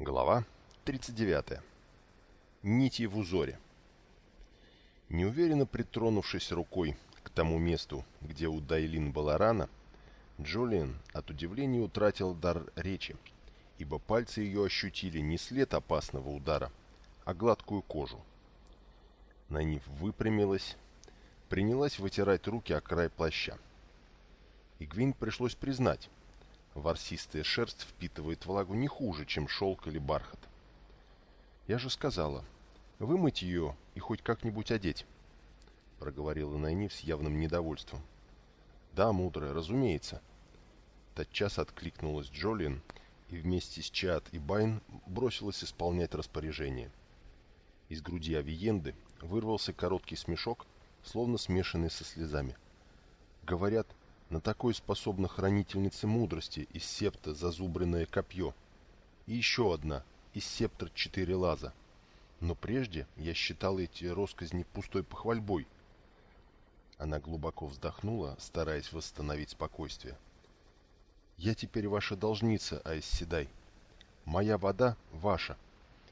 Глава 39. Нити в узоре. Неуверенно притронувшись рукой к тому месту, где у Дайлин была рана, Джолиан от удивления утратил дар речи, ибо пальцы ее ощутили не след опасного удара, а гладкую кожу. Нанив выпрямилась, принялась вытирать руки о край плаща. Игвин пришлось признать, Ворсистая шерсть впитывает влагу не хуже, чем шелк или бархат. «Я же сказала, вымыть ее и хоть как-нибудь одеть», — проговорила Найниф с явным недовольством. «Да, мудрая, разумеется». Тотчас откликнулась Джолиан и вместе с Чат и Байн бросилась исполнять распоряжение. Из груди Авиенды вырвался короткий смешок, словно смешанный со слезами. Говорят, на такой способна хранительница мудрости из септа зазубренное копье. И еще одна, из септра четыре лаза. Но прежде я считал эти росказни пустой похвальбой. Она глубоко вздохнула, стараясь восстановить спокойствие. «Я теперь ваша должница, Айсседай. Моя вода ваша,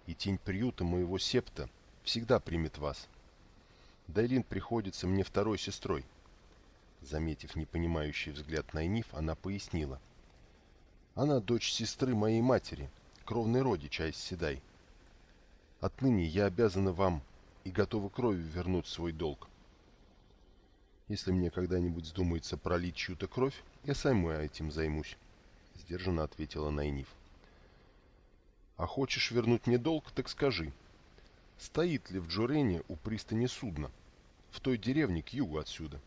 и тень приюта моего септа всегда примет вас. Дайлин приходится мне второй сестрой. Заметив непонимающий взгляд Найниф, она пояснила. «Она дочь сестры моей матери, кровный родич Айсседай. Отныне я обязана вам и готова кровью вернуть свой долг. Если мне когда-нибудь вздумается пролить чью-то кровь, я сама этим займусь», — сдержанно ответила Найниф. «А хочешь вернуть мне долг, так скажи, стоит ли в Джурене у пристани судно, в той деревне к югу отсюда?»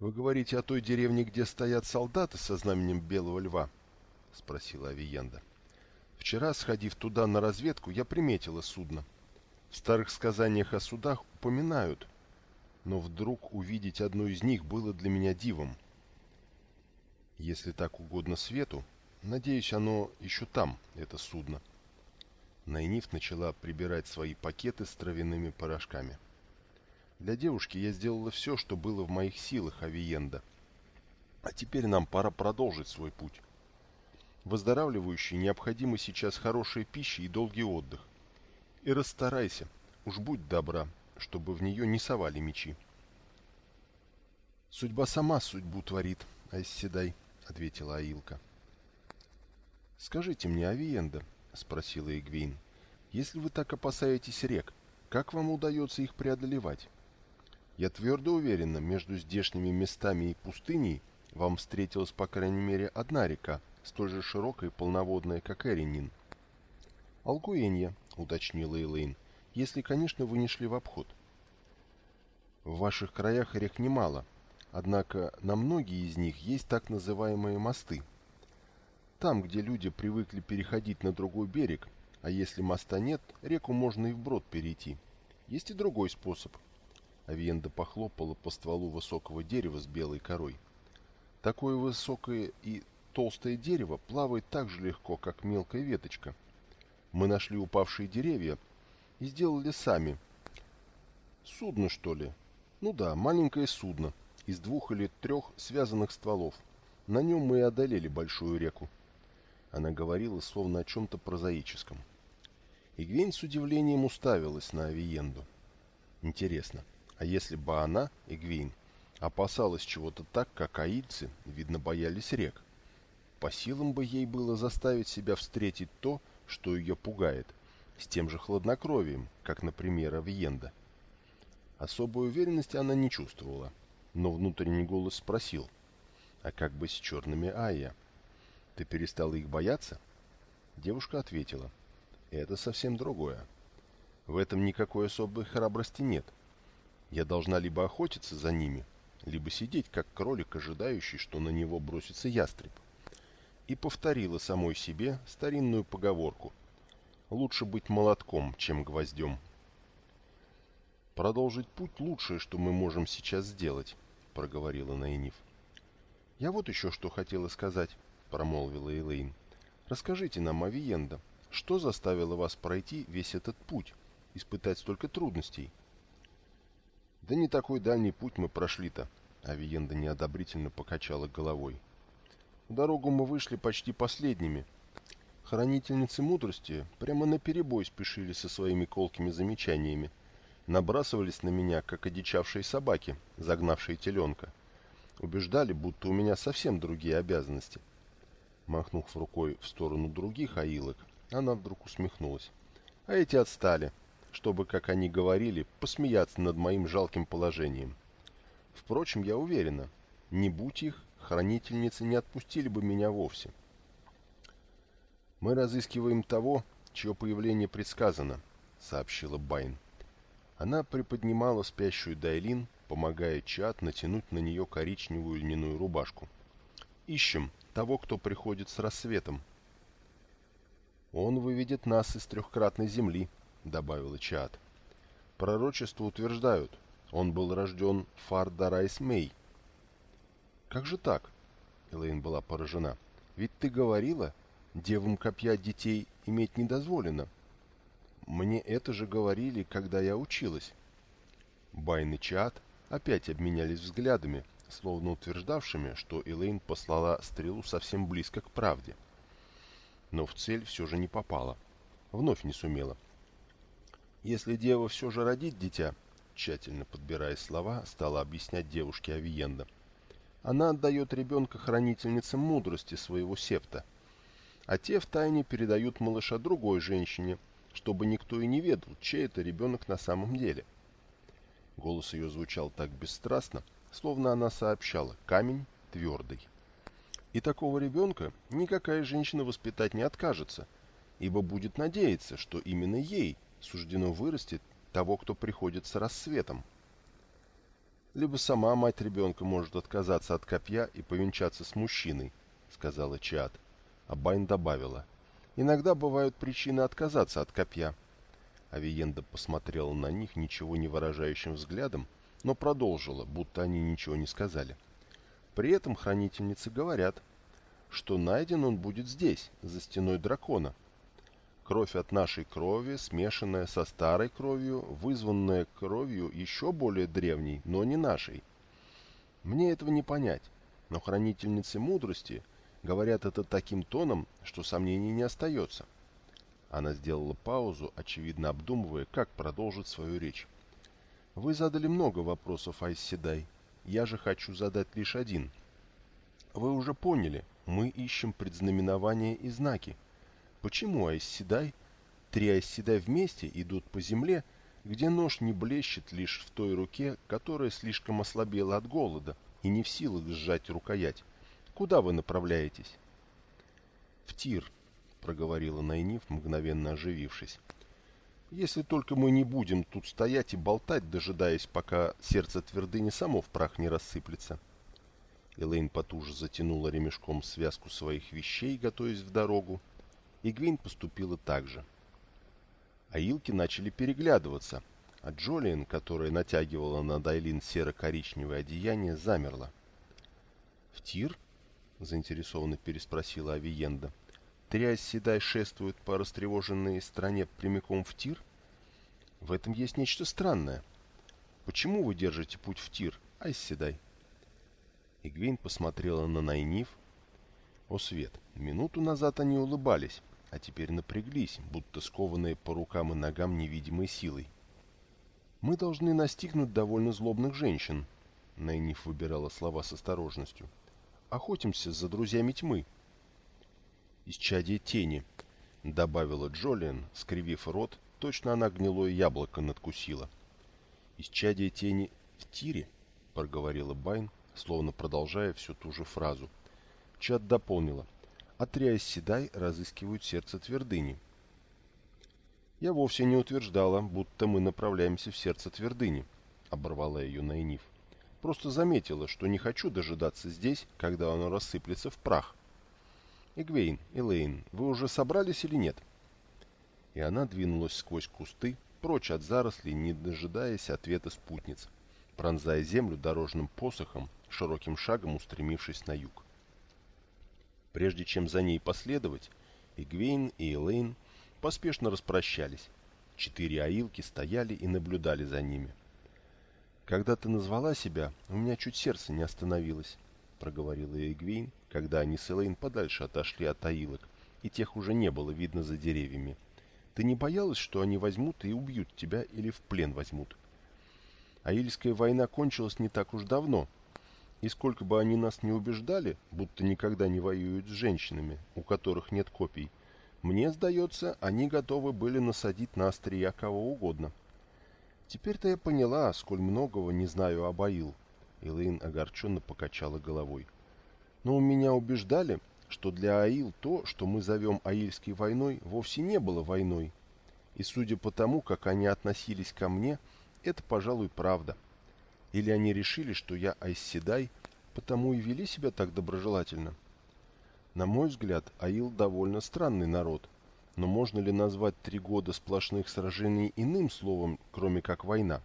«Вы говорите о той деревне, где стоят солдаты со знаменем Белого Льва?» — спросила Авиенда. «Вчера, сходив туда на разведку, я приметила судно. В старых сказаниях о судах упоминают, но вдруг увидеть одну из них было для меня дивом. Если так угодно свету, надеюсь, оно еще там, это судно». Найниф начала прибирать свои пакеты с травяными порошками. — для девушки я сделала все, что было в моих силах, Авиенда. А теперь нам пора продолжить свой путь. Выздоравливающей необходима сейчас хорошая пища и долгий отдых. И расстарайся, уж будь добра, чтобы в нее не совали мечи. «Судьба сама судьбу творит, Айсседай», — ответила Аилка. «Скажите мне, Авиенда», — спросила Игвейн, — «если вы так опасаетесь рек, как вам удается их преодолевать?» Я твердо уверена, между здешними местами и пустыней вам встретилась по крайней мере одна река, столь же широкая и полноводная, как Эринин. «Алгуэнья», — уточнила Элейн, — «если, конечно, вы не шли в обход». «В ваших краях рек немало, однако на многие из них есть так называемые мосты. Там, где люди привыкли переходить на другой берег, а если моста нет, реку можно и вброд перейти. Есть и другой способ — Авиенда похлопала по стволу высокого дерева с белой корой. Такое высокое и толстое дерево плавает так же легко, как мелкая веточка. Мы нашли упавшие деревья и сделали сами. Судно, что ли? Ну да, маленькое судно, из двух или трех связанных стволов. На нем мы и одолели большую реку. Она говорила, словно о чем-то прозаическом. Игвень с удивлением уставилась на Авиенду. Интересно, — а если бы она, Эгвейн, опасалась чего-то так, как аильцы, видно, боялись рек? По силам бы ей было заставить себя встретить то, что ее пугает, с тем же хладнокровием, как, например, Авиенда. Особой уверенности она не чувствовала, но внутренний голос спросил, а как бы с черными Айя? Ты перестала их бояться? Девушка ответила, это совсем другое. В этом никакой особой храбрости нет. Я должна либо охотиться за ними, либо сидеть, как кролик, ожидающий, что на него бросится ястреб. И повторила самой себе старинную поговорку «Лучше быть молотком, чем гвоздем». «Продолжить путь – лучшее, что мы можем сейчас сделать», – проговорила Найниф. «Я вот еще что хотела сказать», – промолвила Элейн. «Расскажите нам, Авиенда, что заставило вас пройти весь этот путь, испытать столько трудностей?» Да не такой дальний путь мы прошли-то. Авиенда неодобрительно покачала головой. Дорогу мы вышли почти последними. Хранительницы мудрости прямо наперебой спешили со своими колкими замечаниями. Набрасывались на меня, как одичавшие собаки, загнавшие теленка. Убеждали, будто у меня совсем другие обязанности. Махнув рукой в сторону других аилок, она вдруг усмехнулась. А эти отстали, чтобы, как они говорили, посмеяться над моим жалким положением. Впрочем, я уверена, не будь их, хранительницы не отпустили бы меня вовсе. «Мы разыскиваем того, чье появление предсказано», — сообщила Байн. Она приподнимала спящую Дайлин, помогая Чат натянуть на нее коричневую льняную рубашку. «Ищем того, кто приходит с рассветом». «Он выведет нас из трехкратной земли», — добавила Чат. «Пророчества утверждают, он был рожден Фар Дарайз Май». «Как же так?» — Элейн была поражена. «Ведь ты говорила, девам копья детей иметь не дозволено. Мне это же говорили, когда я училась. Байн и Чиад опять обменялись взглядами, словно утверждавшими, что Элейн послала стрелу совсем близко к правде. Но в цель все же не попала. Вновь не сумела. Если дева все же родит дитя, тщательно подбирая слова, стала объяснять девушке Авиенда. Она отдает ребенка хранительницам мудрости своего септа – а те втайне передают малыша другой женщине, чтобы никто и не ведал, чей это ребенок на самом деле. Голос ее звучал так бесстрастно, словно она сообщала «камень твердый». И такого ребенка никакая женщина воспитать не откажется, ибо будет надеяться, что именно ей суждено вырастет того, кто приходит с рассветом. Либо сама мать ребенка может отказаться от копья и повенчаться с мужчиной, сказала Чиат. А Байн добавила. «Иногда бывают причины отказаться от копья». Авиенда посмотрела на них ничего не выражающим взглядом, но продолжила, будто они ничего не сказали. При этом хранительницы говорят, что найден он будет здесь, за стеной дракона. Кровь от нашей крови, смешанная со старой кровью, вызванная кровью еще более древней, но не нашей. Мне этого не понять, но хранительницы мудрости – Говорят это таким тоном, что сомнений не остается. Она сделала паузу, очевидно обдумывая, как продолжить свою речь. Вы задали много вопросов, Айсседай. Я же хочу задать лишь один. Вы уже поняли, мы ищем предзнаменования и знаки. Почему Айсседай, три Айсседай вместе идут по земле, где нож не блещет лишь в той руке, которая слишком ослабела от голода и не в силах сжать рукоять? Куда вы направляетесь?» «В тир», — проговорила Найниф, мгновенно оживившись. «Если только мы не будем тут стоять и болтать, дожидаясь, пока сердце твердыни само в прах не рассыплется». Элейн потуже затянула ремешком связку своих вещей, готовясь в дорогу, и Гвин поступила так же. Аилки начали переглядываться, а Джолиен, которая натягивала на Дайлин серо-коричневое одеяние, замерла. «В тир?» — заинтересованно переспросила Авиенда. «Трясь седай шествует по растревоженной стране прямиком в тир? В этом есть нечто странное. Почему вы держите путь в тир, Айсседай?» Игвейн посмотрела на Найниф. О, Свет, минуту назад они улыбались, а теперь напряглись, будто скованные по рукам и ногам невидимой силой. «Мы должны настигнуть довольно злобных женщин», — Найниф выбирала слова с осторожностью охотимся за друзьями тьмы. «Исчадие тени», — добавила Джолиан, скривив рот, точно она гнилое яблоко надкусила. «Исчадие тени в тире», — проговорила Байн, словно продолжая всю ту же фразу. Чат дополнила. «Атрия Седай разыскивают сердце твердыни». «Я вовсе не утверждала, будто мы направляемся в сердце твердыни», — оборвала ее Найниф. Просто заметила, что не хочу дожидаться здесь, когда оно рассыплется в прах. Игвейн, Элейн, вы уже собрались или нет? И она двинулась сквозь кусты, прочь от зарослей, не дожидаясь ответа спутниц, пронзая землю дорожным посохом, широким шагом устремившись на юг. Прежде чем за ней последовать, Игвейн и Элейн поспешно распрощались. Четыре аилки стояли и наблюдали за ними. «Когда ты назвала себя, у меня чуть сердце не остановилось», — проговорила Эгвейн, когда они с Элейн подальше отошли от аилок, и тех уже не было видно за деревьями. Ты не боялась, что они возьмут и убьют тебя или в плен возьмут? Аильская война кончилась не так уж давно, и сколько бы они нас не убеждали, будто никогда не воюют с женщинами, у которых нет копий, мне сдается, они готовы были насадить на острия кого угодно. Теперь-то я поняла, сколь многого не знаю об Аил. Элэйн огорченно покачала головой. Но у меня убеждали, что для Аил то, что мы зовем Аильской войной, вовсе не было войной. И судя по тому, как они относились ко мне, это, пожалуй, правда. Или они решили, что я Айсседай, потому и вели себя так доброжелательно. На мой взгляд, Аил довольно странный народ. Но можно ли назвать три года сплошных сражений иным словом, кроме как война?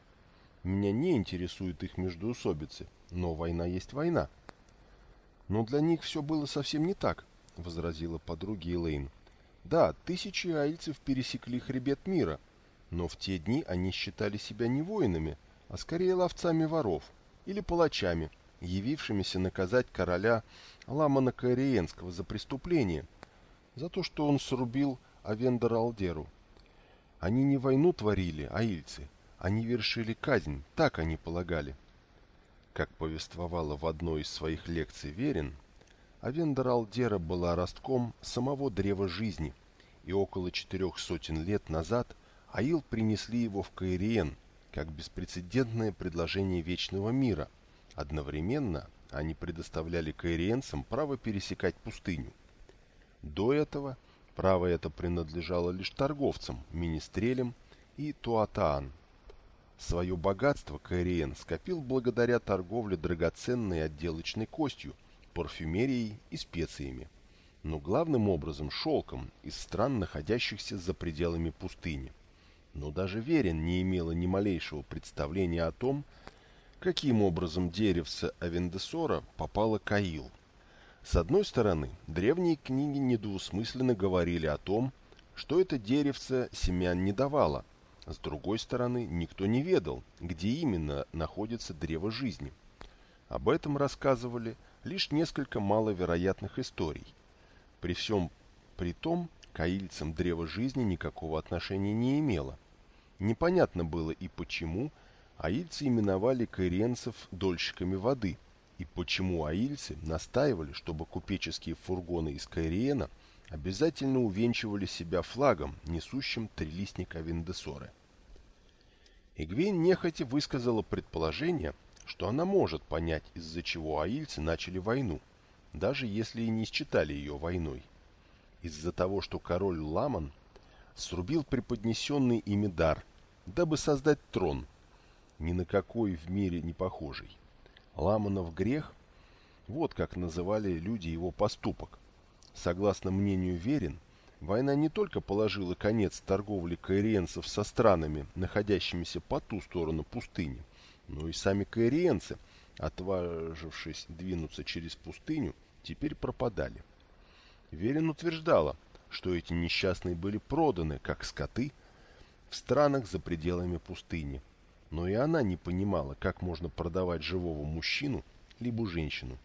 Меня не интересуют их междоусобицы, но война есть война. Но для них все было совсем не так, возразила подруга Элейн. Да, тысячи аильцев пересекли хребет мира, но в те дни они считали себя не воинами, а скорее ловцами воров или палачами, явившимися наказать короля Ламана Каириенского за преступление, за то, что он срубил Авендоралдеру. Они не войну творили, аильцы, они вершили казнь, так они полагали. Как повествовала в одной из своих лекций Верин, Авендоралдера была ростком самого древа жизни, и около четырех сотен лет назад Аил принесли его в Каириен, как беспрецедентное предложение вечного мира. Одновременно они предоставляли каириенцам право пересекать пустыню. До этого право это принадлежало лишь торговцам, министрелям и туатаан – Свое богатство Каириен скопил благодаря торговле драгоценной отделочной костью, парфюмерией и специями, но главным образом шелком из стран, находящихся за пределами пустыни. Но даже Верин не имела ни малейшего представления о том, каким образом деревце Авендесора попало к Аил. С одной стороны, древние книги недвусмысленно говорили о том, что это деревце семян не давало – с другой стороны, никто не ведал, где именно находится древо жизни. Об этом рассказывали лишь несколько маловероятных историй. При всем при том, к аильцам древо жизни никакого отношения не имело. Непонятно было и почему аильцы именовали каиренцев дольщиками воды, и почему аильцы настаивали, чтобы купеческие фургоны из Каириена – обязательно увенчивали себя флагом, несущим трилистник Авендесоры. Игвейн нехотя высказала предположение, что она может понять, из-за чего аильцы начали войну, даже если и не считали ее войной. Из-за того, что король Ламан срубил преподнесенный ими дар, дабы создать трон, ни на какой в мире не похожий. Ламанов грех – вот как называли люди его поступок, Согласно мнению Верин, война не только положила конец торговле каириенцев со странами, находящимися по ту сторону пустыни, но и сами каириенцы, отважившись двинуться через пустыню, теперь пропадали. Верин утверждала, что эти несчастные были проданы, как скоты, в странах за пределами пустыни. Но и она не понимала, как можно продавать живого мужчину либо женщину.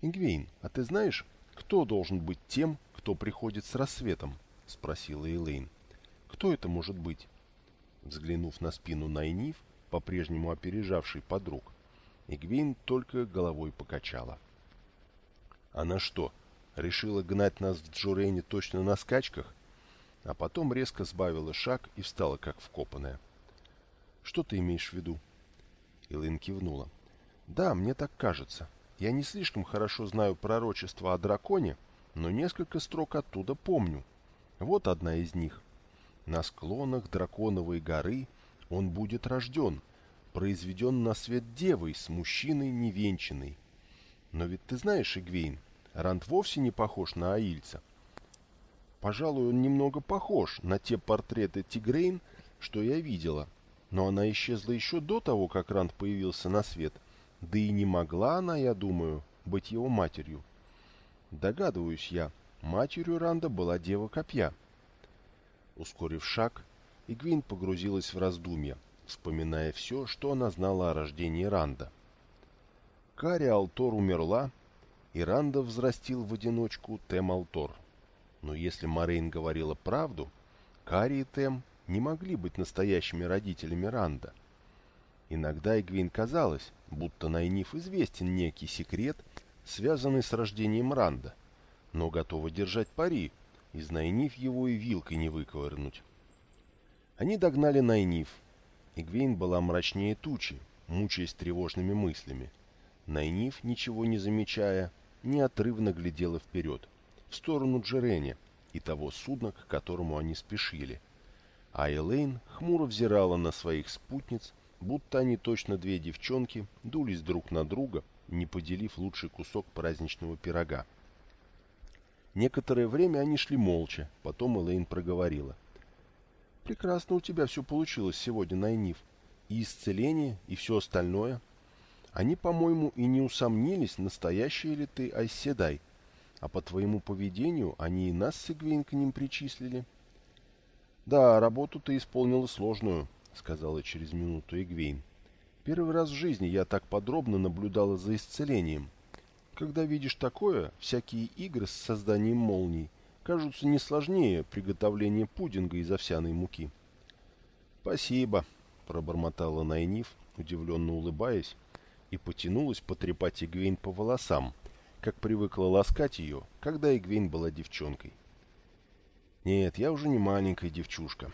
«Ингвейн, а ты знаешь, «Кто должен быть тем, кто приходит с рассветом?» — спросила Элейн. «Кто это может быть?» Взглянув на спину Найниф, по-прежнему опережавший подруг, Игвейн только головой покачала. «Она что, решила гнать нас в Джурене точно на скачках?» А потом резко сбавила шаг и встала как вкопанная. «Что ты имеешь в виду?» Элэйн кивнула. «Да, мне так кажется. Я не слишком хорошо знаю пророчество о драконе, но несколько строк оттуда помню. Вот одна из них. На склонах драконовой горы он будет рожден, произведен на свет девой с мужчиной невенчанной. Но ведь ты знаешь, Игвейн, Ранд вовсе не похож на Аильца. Пожалуй, он немного похож на те портреты Тигрейн, что я видела, но она исчезла еще до того, как Ранд появился на свет — да и не могла она, я думаю, быть его матерью. Догадываюсь я, матерью Ранда была Дева Копья. Ускорив шаг, Игвин погрузилась в раздумья, вспоминая все, что она знала о рождении Ранда. Кари Алтор умерла, и Ранда взрастил в одиночку Тем Алтор. Но если Морейн говорила правду, Кари и Тем не могли быть настоящими родителями Ранда. Иногда Игвейн казалось, будто Найниф известен некий секрет, связанный с рождением Ранда, но готова держать пари, из Найниф его и вилкой не выковырнуть. Они догнали Найниф. Игвейн была мрачнее тучи, мучаясь тревожными мыслями. Найниф, ничего не замечая, неотрывно глядела вперед, в сторону Джерене и того судна, к которому они спешили. А Элейн хмуро взирала на своих спутниц, будто они точно две девчонки дулись друг на друга, не поделив лучший кусок праздничного пирога. Некоторое время они шли молча, потом Элейн проговорила. Прекрасно у тебя все получилось сегодня, Найниф. И исцеление, и все остальное. Они, по-моему, и не усомнились, настоящий ли ты Айседай. А по твоему поведению они и нас с Игвейн к ним причислили. Да, работу ты исполнила сложную, сказала через минуту Игвейн. Первый раз в жизни я так подробно наблюдала за исцелением. Когда видишь такое, всякие игры с созданием молний кажутся не сложнее приготовления пудинга из овсяной муки. «Спасибо», — пробормотала Найниф, удивленно улыбаясь, и потянулась потрепать Игвейн по волосам, как привыкла ласкать ее, когда Игвейн была девчонкой. «Нет, я уже не маленькая девчушка».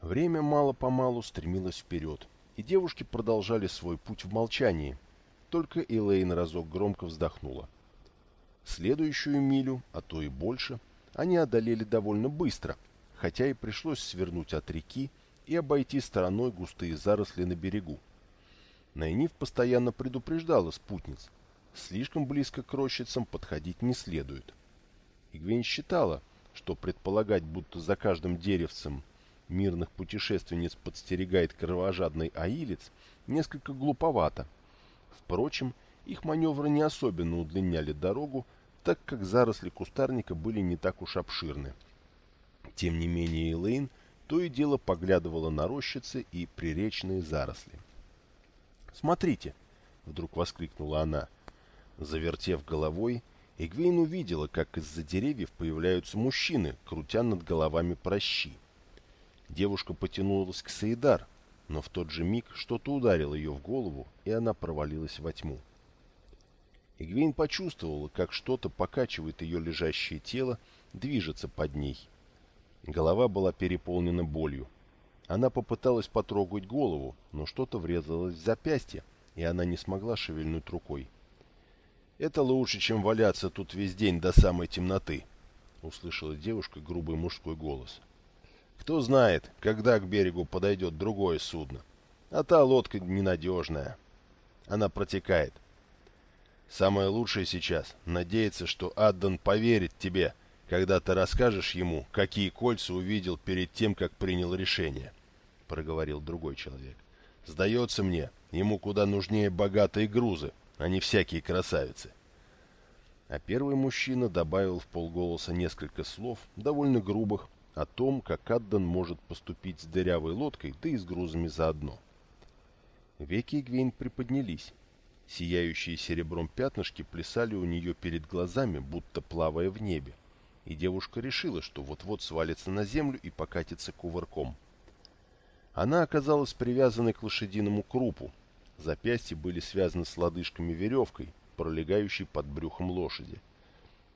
Время мало-помалу стремилось вперед, и девушки продолжали свой путь в молчании. Только Элейн разок громко вздохнула. Следующую милю, а то и больше, они одолели довольно быстро, хотя и пришлось свернуть от реки и обойти стороной густые заросли на берегу. Найниф постоянно предупреждала спутниц. Слишком близко к рощицам подходить не следует. Игвень считала, что предполагать, будто за каждым деревцем мирных путешественниц подстерегает кровожадный аилец, несколько глуповато. Впрочем, их маневры не особенно удлиняли дорогу, так как заросли кустарника были не так уж обширны. Тем не менее Элейн то и дело поглядывала на рощицы и приречные заросли. «Смотрите!» — вдруг воскликнула она. Завертев головой, Эгвейн увидела, как из-за деревьев появляются мужчины, крутя над головами прощи. Девушка потянулась к Саидар, но в тот же миг что-то ударило ее в голову, и она провалилась во тьму. Игвейн почувствовала, как что-то покачивает ее лежащее тело, движется под ней. Голова была переполнена болью. Она попыталась потрогать голову, но что-то врезалось в запястье, и она не смогла шевельнуть рукой. «Это лучше, чем валяться тут весь день до самой темноты», — услышала девушка грубый мужской голос. «Кто знает, когда к берегу подойдет другое судно. А та лодка ненадежная. Она протекает. Самое лучшее сейчас — надеяться, что Аддан поверит тебе, когда ты расскажешь ему, какие кольца увидел перед тем, как принял решение», — проговорил другой человек. «Сдается мне, ему куда нужнее богатые грузы, не всякие красавицы». А первый мужчина добавил в полголоса несколько слов, довольно грубых, о том, как Аддан может поступить с дырявой лодкой, да и с грузами заодно. Веки Гвейн приподнялись. Сияющие серебром пятнышки плясали у нее перед глазами, будто плавая в небе, и девушка решила, что вот-вот свалится на землю и покатится кувырком. Она оказалась привязанной к лошадиному крупу. Запястья были связаны с лодыжками веревкой, пролегающей под брюхом лошади.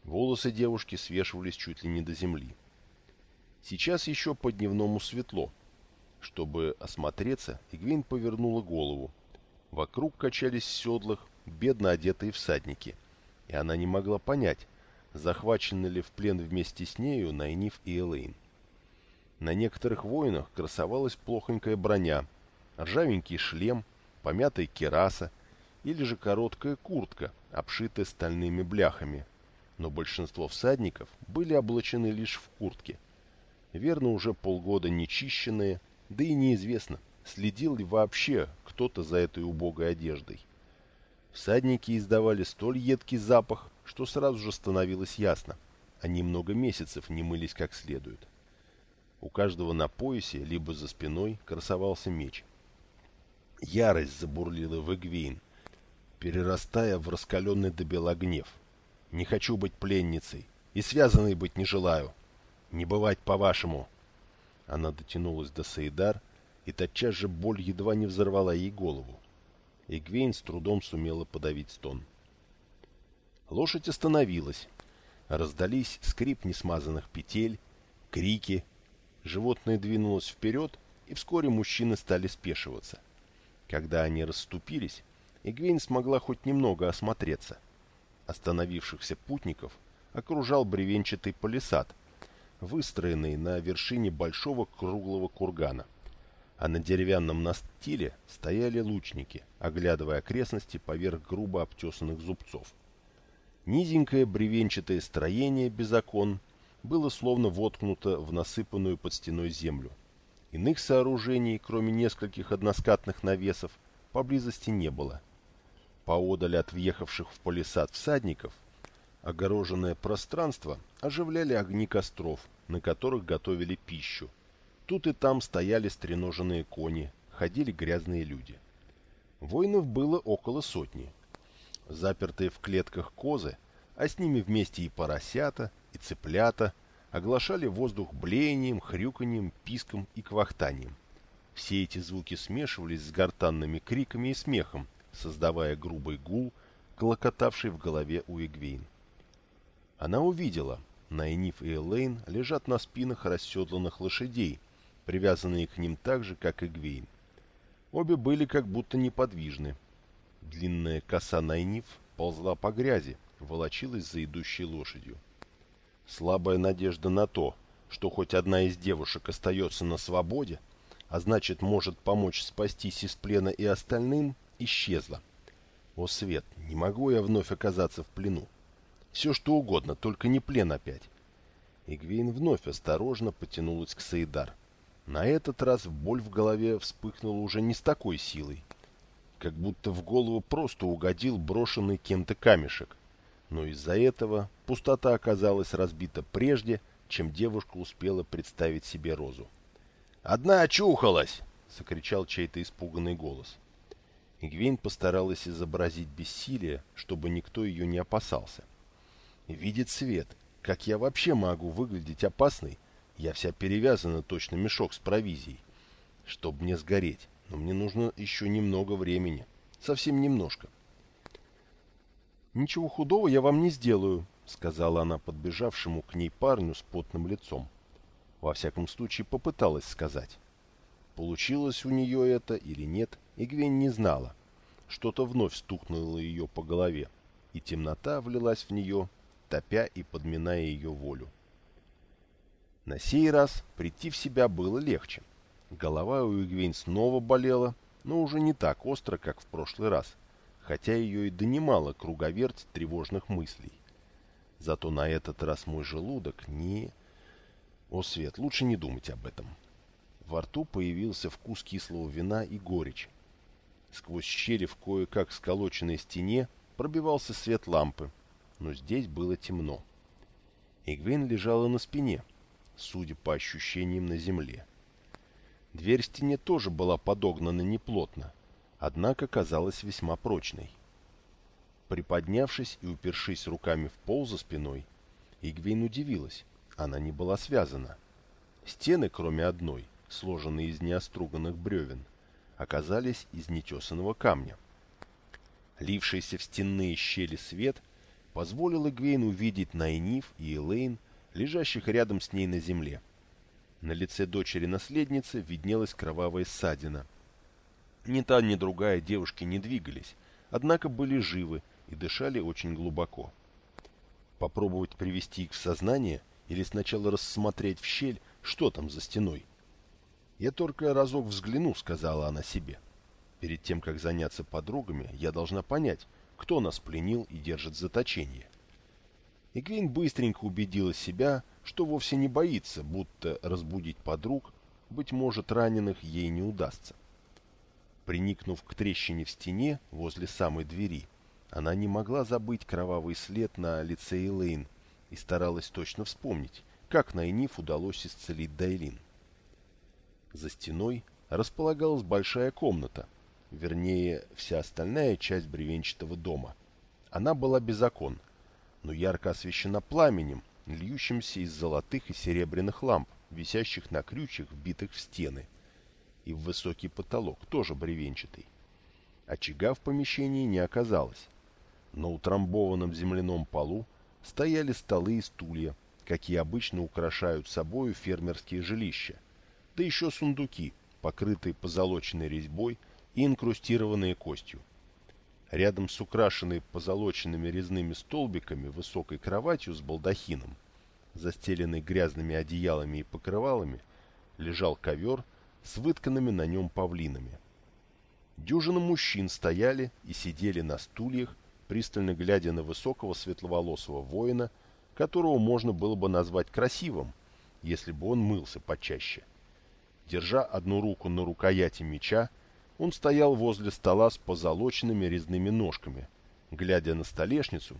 Волосы девушки свешивались чуть ли не до земли. Сейчас еще по дневному светло. Чтобы осмотреться, Игвин повернула голову. Вокруг качались в седлах бедно одетые всадники, и она не могла понять, захвачены ли в плен вместе с нею Найниф и Элейн. На некоторых воинах красовалась плохонькая броня, ржавенький шлем, помятая кераса или же короткая куртка, обшитая стальными бляхами. Но большинство всадников были облачены лишь в куртке. Верно, уже полгода нечищенные, да и неизвестно, следил ли вообще кто-то за этой убогой одеждой. Всадники издавали столь едкий запах, что сразу же становилось ясно. Они много месяцев не мылись как следует. У каждого на поясе, либо за спиной, красовался меч. Ярость забурлила в Эгвейн, перерастая в раскаленный до бела гнев. «Не хочу быть пленницей. и связанной быть не желаю. Не бывать по-вашему. Она дотянулась до Саидар, и тотчас же боль едва не взорвала ей голову. Игвейн с трудом сумела подавить стон. Лошадь остановилась. Раздались скрип несмазанных петель, крики. Животное двинулось вперед, и вскоре мужчины стали спешиваться. Когда они расступились, Игвейн смогла хоть немного осмотреться. Остановившихся путников окружал бревенчатый палисад, выстроенный на вершине большого круглого кургана – а на деревянном настиле стояли лучники, оглядывая окрестности поверх грубо обтесанных зубцов. Низенькое бревенчатое строение без окон было словно воткнуто в насыпанную под стеной землю. Иных сооружений, кроме нескольких односкатных навесов, поблизости не было. Поодаль от въехавших в палисад всадников, огороженное пространство оживляли огни костров, на которых готовили пищу, Тут и там стояли стреноженные кони, ходили грязные люди. Воинов было около сотни. Запертые в клетках козы, а с ними вместе и поросята, и цыплята, оглашали воздух блеянием, хрюканьем, писком и квахтанием. Все эти звуки смешивались с гортанными криками и смехом, создавая грубый гул, клокотавший в голове у Эгвейн. Она увидела, Найниф и Элейн лежат на спинах расседланных лошадей, привязанные к ним так же, как и Гвейн. Обе были как будто неподвижны. Длинная коса Найниф ползла по грязи, волочилась за идущей лошадью. Слабая надежда на то, что хоть одна из девушек остается на свободе, а значит может помочь спастись из плена и остальным, исчезла. О, Свет, не могу я вновь оказаться в плену. Все что угодно, только не плен опять. Игвейн вновь осторожно потянулась к Саидар. На этот раз боль в голове вспыхнула уже не с такой силой. Как будто в голову просто угодил брошенный кем-то камешек. Но из-за этого пустота оказалась разбита прежде, чем девушка успела представить себе розу. «Одна очухалась!» — закричал чей-то испуганный голос. Игвейн постаралась изобразить бессилие, чтобы никто ее не опасался. «Видит свет. Как я вообще могу выглядеть опасной, я вся перевязана, точно мешок с провизией. Чтоб мне сгореть. Но мне нужно еще немного времени. Совсем немножко. «Ничего худого я вам не сделаю», — сказала она подбежавшему к ней парню с потным лицом. Во всяком случае, попыталась сказать. Получилось у нее это или нет, Игвень не знала. Что-то вновь стукнуло ее по голове, и темнота влилась в нее, топя и подминая ее волю. На сей раз прийти в себя было легче. Голова у Игвейн снова болела, но уже не так остро, как в прошлый раз, хотя ее и донимала круговерть тревожных мыслей. Зато на этот раз мой желудок не... О, Свет, лучше не думать об этом. Во рту появился вкус кислого вина и горечь. Сквозь щели в кое-как сколоченной стене пробивался свет лампы, но здесь было темно. Игвейн лежала на спине, судя по ощущениям на земле. Дверь в стене тоже была подогнана неплотно, однако казалась весьма прочной. Приподнявшись и упершись руками в пол за спиной, Игвейн удивилась, она не была связана. Стены, кроме одной, сложенные из неоструганных бревен, оказались из нетесанного камня. Лившийся в стенные щели свет позволил Игвейн увидеть Найниф и Элейн лежащих рядом с ней на земле. На лице дочери-наследницы виднелась кровавая ссадина. Ни та, ни другая девушки не двигались, однако были живы и дышали очень глубоко. Попробовать привести их в сознание или сначала рассмотреть в щель, что там за стеной? «Я только разок взгляну», — сказала она себе. «Перед тем, как заняться подругами, я должна понять, кто нас пленил и держит в заточении». Игвин быстренько убедила себя, что вовсе не боится, будто разбудить подруг, быть может, раненых ей не удастся. Приникнув к трещине в стене возле самой двери, она не могла забыть кровавый след на лице Элейн и старалась точно вспомнить, как Найниф удалось исцелить Дайлин. За стеной располагалась большая комната, вернее, вся остальная часть бревенчатого дома. Она была без окон, но ярко освещена пламенем, льющимся из золотых и серебряных ламп, висящих на крючьях, вбитых в стены, и в высокий потолок, тоже бревенчатый. Очага в помещении не оказалось. На утрамбованном земляном полу стояли столы и стулья, какие обычно украшают собою фермерские жилища, да еще сундуки, покрытые позолоченной резьбой и инкрустированные костью. Рядом с украшенной позолоченными резными столбиками высокой кроватью с балдахином, застеленной грязными одеялами и покрывалами, лежал ковер с вытканными на нем павлинами. Дюжина мужчин стояли и сидели на стульях, пристально глядя на высокого светловолосого воина, которого можно было бы назвать красивым, если бы он мылся почаще. Держа одну руку на рукояти меча, он стоял возле стола с позолоченными резными ножками, глядя на столешницу,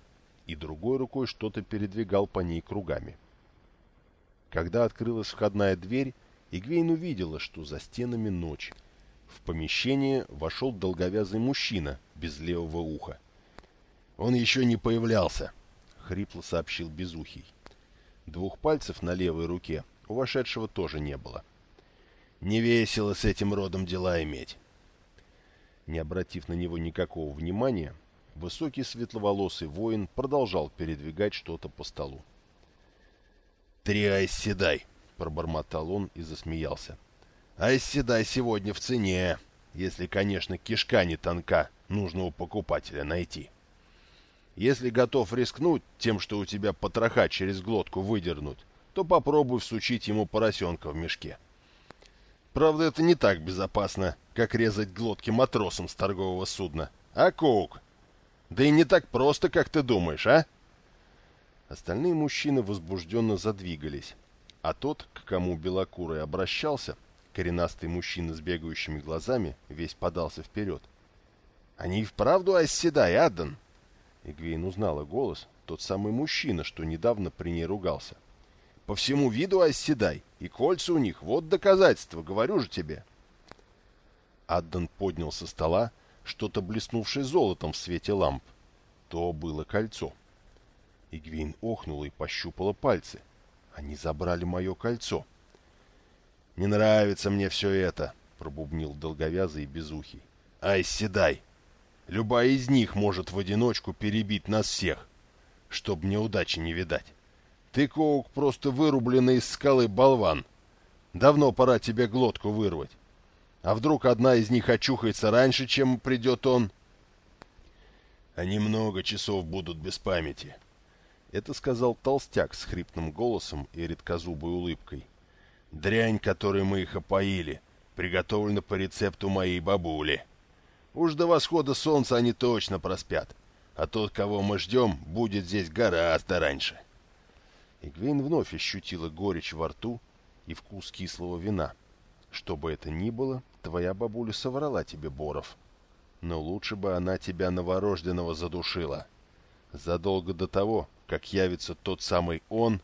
и другой рукой что-то передвигал по ней кругами. Когда открылась входная дверь, Игвейн увидела, что за стенами ночь. В помещение вошел долговязый мужчина без левого уха. «Он еще не появлялся», — хрипло сообщил Безухий. Двух пальцев на левой руке у вошедшего тоже не было. «Не весело с этим родом дела иметь». Не обратив на него никакого внимания, высокий светловолосый воин продолжал передвигать что-то по столу. «Три айсседай!» — пробормотал он и засмеялся. «Айсседай сегодня в цене, если, конечно, кишка не тонка нужного покупателя найти. Если готов рискнуть тем, что у тебя потроха через глотку выдернуть, то попробуй всучить ему поросенка в мешке». Правда, это не так безопасно, как резать глотки матросам с торгового судна. А, Коук? Да и не так просто, как ты думаешь, а? Остальные мужчины возбужденно задвигались, а тот, к кому Белокурый обращался, коренастый мужчина с бегающими глазами, весь подался вперед. «Они и вправду оседай, Аддан!» Игвейн узнала голос, тот самый мужчина, что недавно при ней ругался. По всему виду оседай, и кольца у них, вот доказательство, говорю же тебе. Адден поднял со стола что-то блеснувшее золотом в свете ламп. То было кольцо. Игвин охнула и пощупала пальцы. Они забрали мое кольцо. «Не нравится мне все это», — пробубнил долговязый и безухий. «Ай, седай! Любая из них может в одиночку перебить нас всех, чтоб мне удачи не видать». Ты, Коук, просто вырубленный из скалы болван. Давно пора тебе глотку вырвать. А вдруг одна из них очухается раньше, чем придет он? Они много часов будут без памяти. Это сказал толстяк с хрипным голосом и редкозубой улыбкой. Дрянь, которой мы их опоили, приготовлена по рецепту моей бабули. Уж до восхода солнца они точно проспят, а тот, кого мы ждем, будет здесь гораздо раньше. — Игвейн вновь ощутила горечь во рту и вкус кислого вина. Что бы это ни было, твоя бабуля соврала тебе, Боров. Но лучше бы она тебя новорожденного задушила. Задолго до того, как явится тот самый он,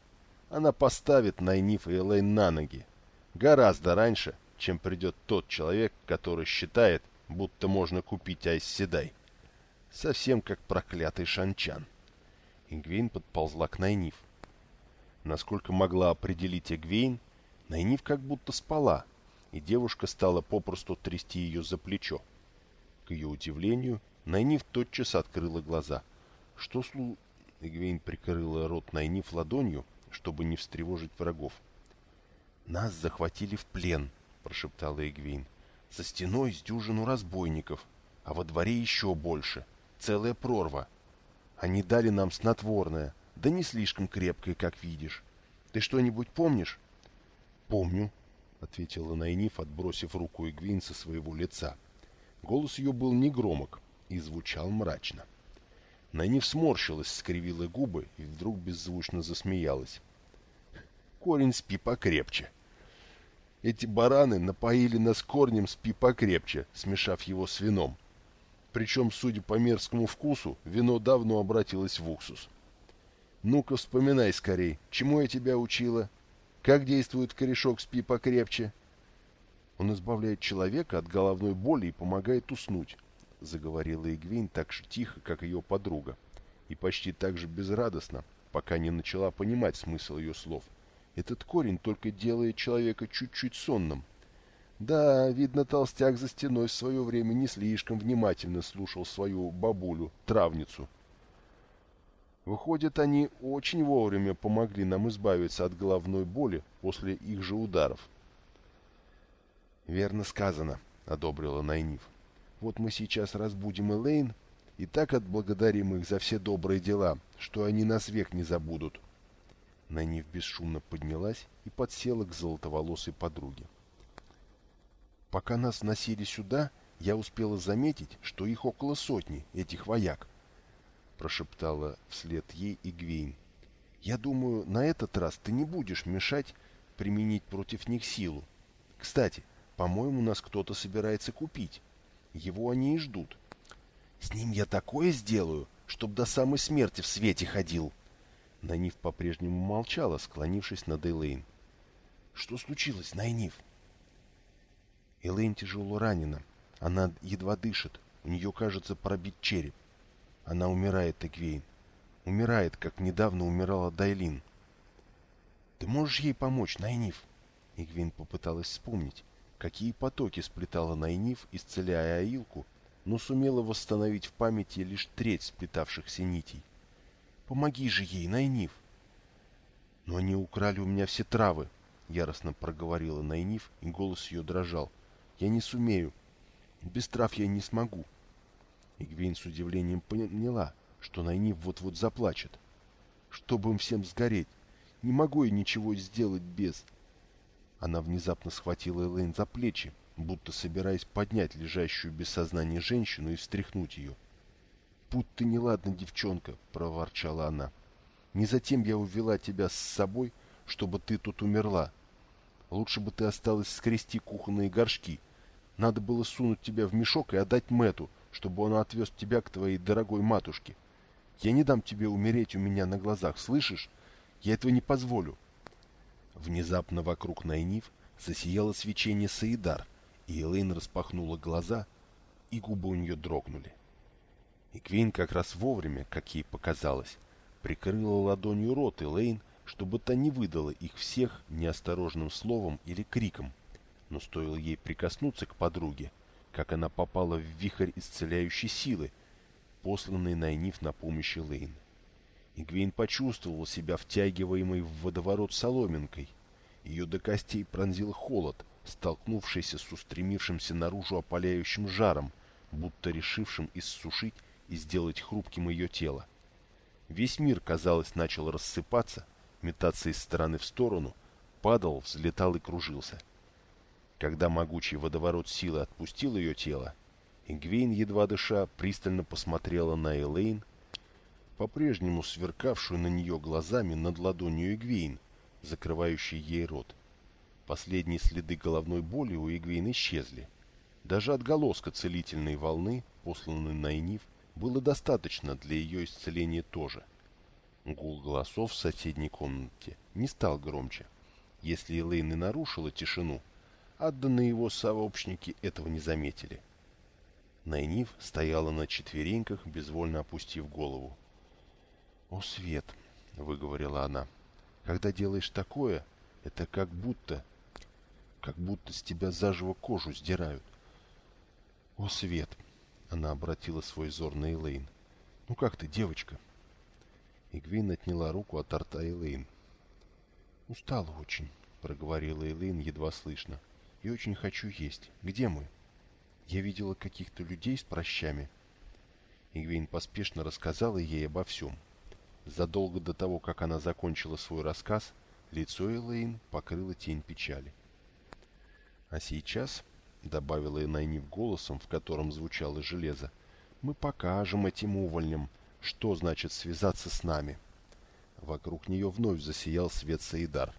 она поставит Найниф и Элейн на ноги. Гораздо раньше, чем придет тот человек, который считает, будто можно купить Айсседай. Совсем как проклятый шанчан. Ингвейн подползла к Найниф. Насколько могла определить Эгвейн, Найниф как будто спала, и девушка стала попросту трясти ее за плечо. К ее удивлению, Найниф тотчас открыла глаза. Что слу... Эгвейн прикрыла рот Найниф ладонью, чтобы не встревожить врагов. «Нас захватили в плен», — прошептала Эгвейн. «За стеной с дюжину разбойников, а во дворе еще больше. Целая прорва. Они дали нам снотворное, да не слишком крепкая, как видишь. Ты что-нибудь помнишь? Помню, ответила Найниф, отбросив руку Игвин со своего лица. Голос ее был негромок и звучал мрачно. Найниф сморщилась, скривила губы и вдруг беззвучно засмеялась. Корень спи покрепче. Эти бараны напоили нас корнем спи покрепче, смешав его с вином. Причем, судя по мерзкому вкусу, вино давно обратилось в уксус. Ну-ка вспоминай скорей, чему я тебя учила? Как действует корешок «Спи покрепче»?» «Он избавляет человека от головной боли и помогает уснуть», — заговорила Игвин так же тихо, как ее подруга, и почти так же безрадостно, пока не начала понимать смысл ее слов. Этот корень только делает человека чуть-чуть сонным. Да, видно, толстяк за стеной в свое время не слишком внимательно слушал свою бабулю, травницу. Выходит, они очень вовремя помогли нам избавиться от головной боли после их же ударов. «Верно сказано», — одобрила Найниф. «Вот мы сейчас разбудим Элейн и так отблагодарим их за все добрые дела, что они нас век не забудут». Найниф бесшумно поднялась и подсела к золотоволосой подруге. Пока нас носили сюда, я успела заметить, что их около сотни, этих вояк. Прошептала вслед ей Игвейн. Я думаю, на этот раз ты не будешь мешать применить против них силу. Кстати, по-моему, нас кто-то собирается купить. Его они и ждут. С ним я такое сделаю, чтоб до самой смерти в свете ходил. Найниф по-прежнему молчала, склонившись над Элейн. «Что случилось, Найниф?» Элейн тяжело ранена. Она едва дышит. У нее, кажется, пробит череп. Она умирает, Эгвейн. Умирает, как недавно умирала Дайлин. «Ты можешь ей помочь, Найниф?» Игвейн попыталась вспомнить, какие потоки сплетала Найниф, исцеляя Аилку, но сумела восстановить в памяти лишь треть сплетавшихся нитей. Помоги же ей, Найниф!» «Но они украли у меня все травы!» — яростно проговорила Найниф, и голос ее дрожал. «Я не сумею. Без трав я не смогу». Игвейн с удивлением поняла, что Найниф вот-вот заплачет. «Чтобы им всем сгореть! Не могу я ничего сделать без...» Она внезапно схватила Элэйн за плечи, будто собираясь поднять лежащую без сознания женщину и встряхнуть ее будь ты неладна, девчонка!» — проворчала она. «Не затем я увела тебя с собой, чтобы ты тут умерла. Лучше бы ты осталась скрести кухонные горшки. Надо было сунуть тебя в мешок и отдать Мэту, чтобы он отвез тебя к твоей дорогой матушке. Я не дам тебе умереть у меня на глазах, слышишь? Я этого не позволю». Внезапно вокруг Найниф засияло свечение Саидар, и Элейн распахнула глаза, и губы у нее дрогнули. И Квин как раз вовремя, как ей показалось, прикрыла ладонью рот Элейн, чтобы та не выдала их всех неосторожным словом или криком. Но стоило ей прикоснуться к подруге, как она попала в вихрь исцеляющей силы, посланной Найниф на помощь Элейн. Игвейн почувствовал себя втягиваемой в водоворот соломинкой. Ее до костей пронзил холод, столкнувшийся с устремившимся наружу опаляющим жаром, будто решившим иссушить и сделать хрупким ее тело. Весь мир, казалось, начал рассыпаться, метаться из стороны в сторону, падал, взлетал и кружился. Когда могучий водоворот силы отпустил ее тело, Ингвейн, едва дыша, пристально посмотрела на Элейн, по-прежнему сверкавшую на нее глазами над ладонью Игвейн, закрывающей ей рот. Последние следы головной боли у Игвейн исчезли. Даже отголоска целительной волны, посланной Найниф, было достаточно для ее исцеления тоже. Гул голосов в соседней комнате не стал громче. Если Элейн и нарушила тишину, отданные его сообщники этого не заметили. Найниф стояла на четвереньках, безвольно опустив голову. «О, Свет!» — выговорила она. «Когда делаешь такое, это как будто... как будто с тебя заживо кожу сдирают. О, Свет!» Она обратила свой взор на Элейн. «Ну как ты, девочка?» Игвин отняла руку от рта Элейн. «Устала очень», — проговорила Элейн едва слышно. «И очень хочу есть. Где мы?» «Я видела каких-то людей с прощами». Игвейн поспешно рассказала ей обо всем. Задолго до того, как она закончила свой рассказ, лицо Элейн покрыло тень печали. А сейчас — добавила Найниф голосом, в котором звучало железо, — «мы покажем этим увольням, что значит связаться с нами». Вокруг нее вновь засиял свет Саидар.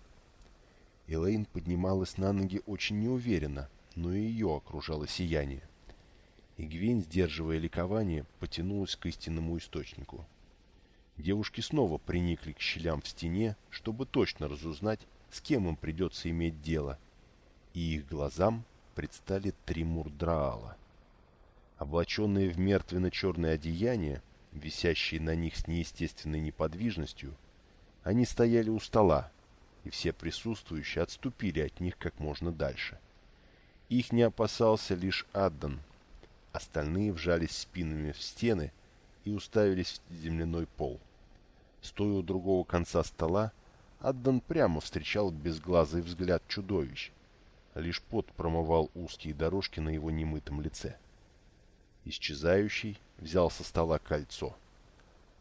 Элейн поднималась на ноги очень неуверенно, но и ее окружало сияние. Игвейн, сдерживая ликование, потянулась к истинному источнику. Девушки снова приникли к щелям в стене, чтобы точно разузнать, с кем им придется иметь дело, и их глазам предстали три мурдраала. Облаченные в мертвенно-черное одеяние, висящие на них с неестественной неподвижностью, Они стояли у стола, и все присутствующие отступили от них как можно дальше. Их не опасался лишь Аддан. Остальные вжались спинами в стены и уставились в земляной пол. Стоя у другого конца стола, Аддан прямо встречал безглазый взгляд чудовищ. Лишь пот промывал узкие дорожки на его немытом лице. Исчезающий взял со стола кольцо.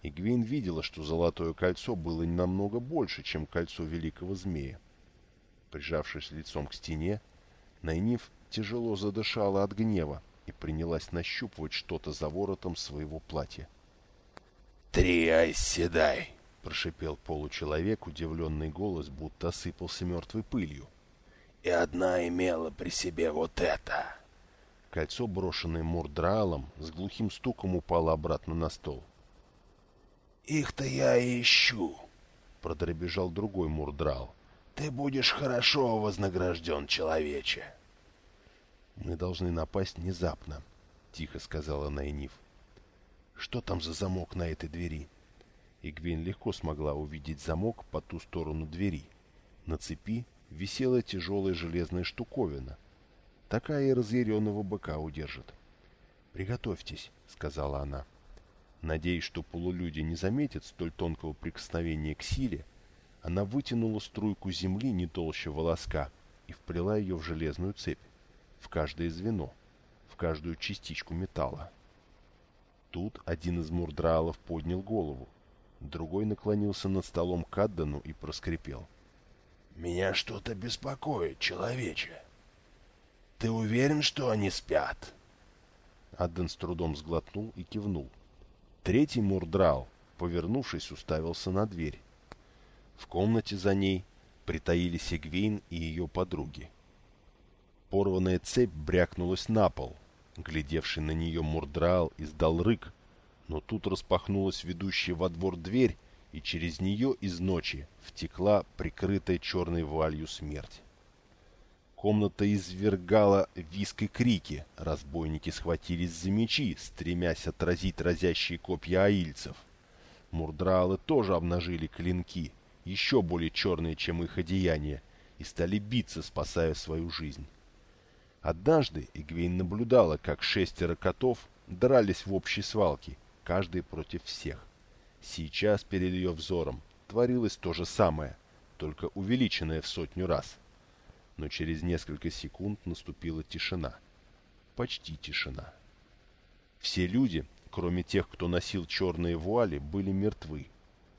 Игвейн видела, что золотое кольцо было намного больше, чем кольцо великого змея. Прижавшись лицом к стене, Найниф тяжело задышала от гнева и принялась нащупывать что-то за воротом своего платья. «Три айседай!» — прошипел получеловек, удивленный голос, будто осыпался мертвой пылью. «И одна имела при себе вот это!» Кольцо, брошенное Мурдраалом, с глухим стуком упало обратно на стол. «Их-то я и ищу!» — продребежал другой Мурдрал. «Ты будешь хорошо вознагражден, человече!» «Мы должны напасть внезапно», — тихо сказала Найниф. «Что там за замок на этой двери?» Игвейн легко смогла увидеть замок по ту сторону двери. На цепи висела тяжелая железная штуковина. Такая и разъяренного быка удержит. «Приготовьтесь», — сказала она. Надеясь, что полулюди не заметят столь тонкого прикосновения к силе, она вытянула струйку земли не толще волоска и вплела ее в железную цепь в каждое звено, в каждую частичку металла. Тут один из мурдралов поднял голову, другой наклонился над столом к Аддану и проскрипел. «Меня что-то беспокоит, человече. Ты уверен, что они спят?» Адден с трудом сглотнул и кивнул. Третий мурдрал, повернувшись, уставился на дверь. В комнате за ней притаились Эгвейн и ее подруги. Порванная цепь брякнулась на пол. Глядевший на нее Мурдраал издал рык, но тут распахнулась ведущая во двор дверь, и через нее из ночи втекла прикрытая черной вуалью смерть. Комната извергала виск и крики, разбойники схватились за мечи, стремясь отразить разящие копья аильцев. Мурдралы тоже обнажили клинки, еще более черные, чем их одеяния, и стали биться, спасая свою жизнь. Однажды Игвейн наблюдала, как шестеро котов дрались в общей свалке, каждый против всех. Сейчас перед ее взором творилось то же самое, только увеличенное в сотню раз. Но через несколько секунд наступила тишина. Почти тишина. Все люди, кроме тех, кто носил черные вуали, были мертвы.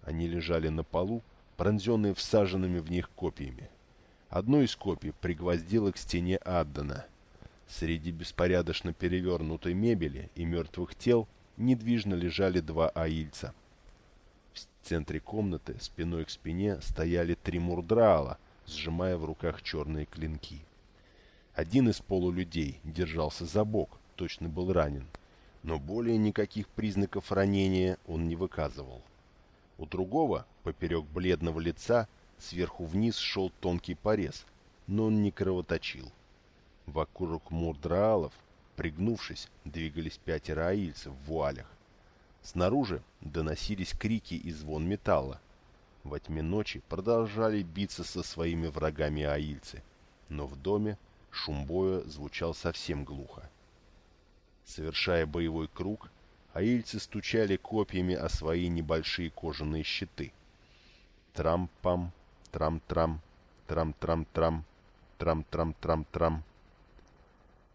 Они лежали на полу, пронзенные всаженными в них копьями. Одно из копий пригвоздило к стене Аддана — Среди беспорядочно перевернутой мебели и мертвых тел недвижно лежали два аильца. В центре комнаты спиной к спине стояли три мурдраала, сжимая в руках черные клинки. Один из полулюдей держался за бок, точно был ранен, но более никаких признаков ранения он не выказывал. У другого, поперек бледного лица, сверху вниз шел тонкий порез, но он не кровоточил. Вокруг мурдраалов, пригнувшись, двигались пятеро аильцев в вуалях. Снаружи доносились крики и звон металла. Во тьме ночи продолжали биться со своими врагами аильцы, но в доме шум боя звучал совсем глухо. Совершая боевой круг, аильцы стучали копьями о свои небольшие кожаные щиты. Трам-пам, трам-трам, трам-трам-трам, трам-трам-трам-трам.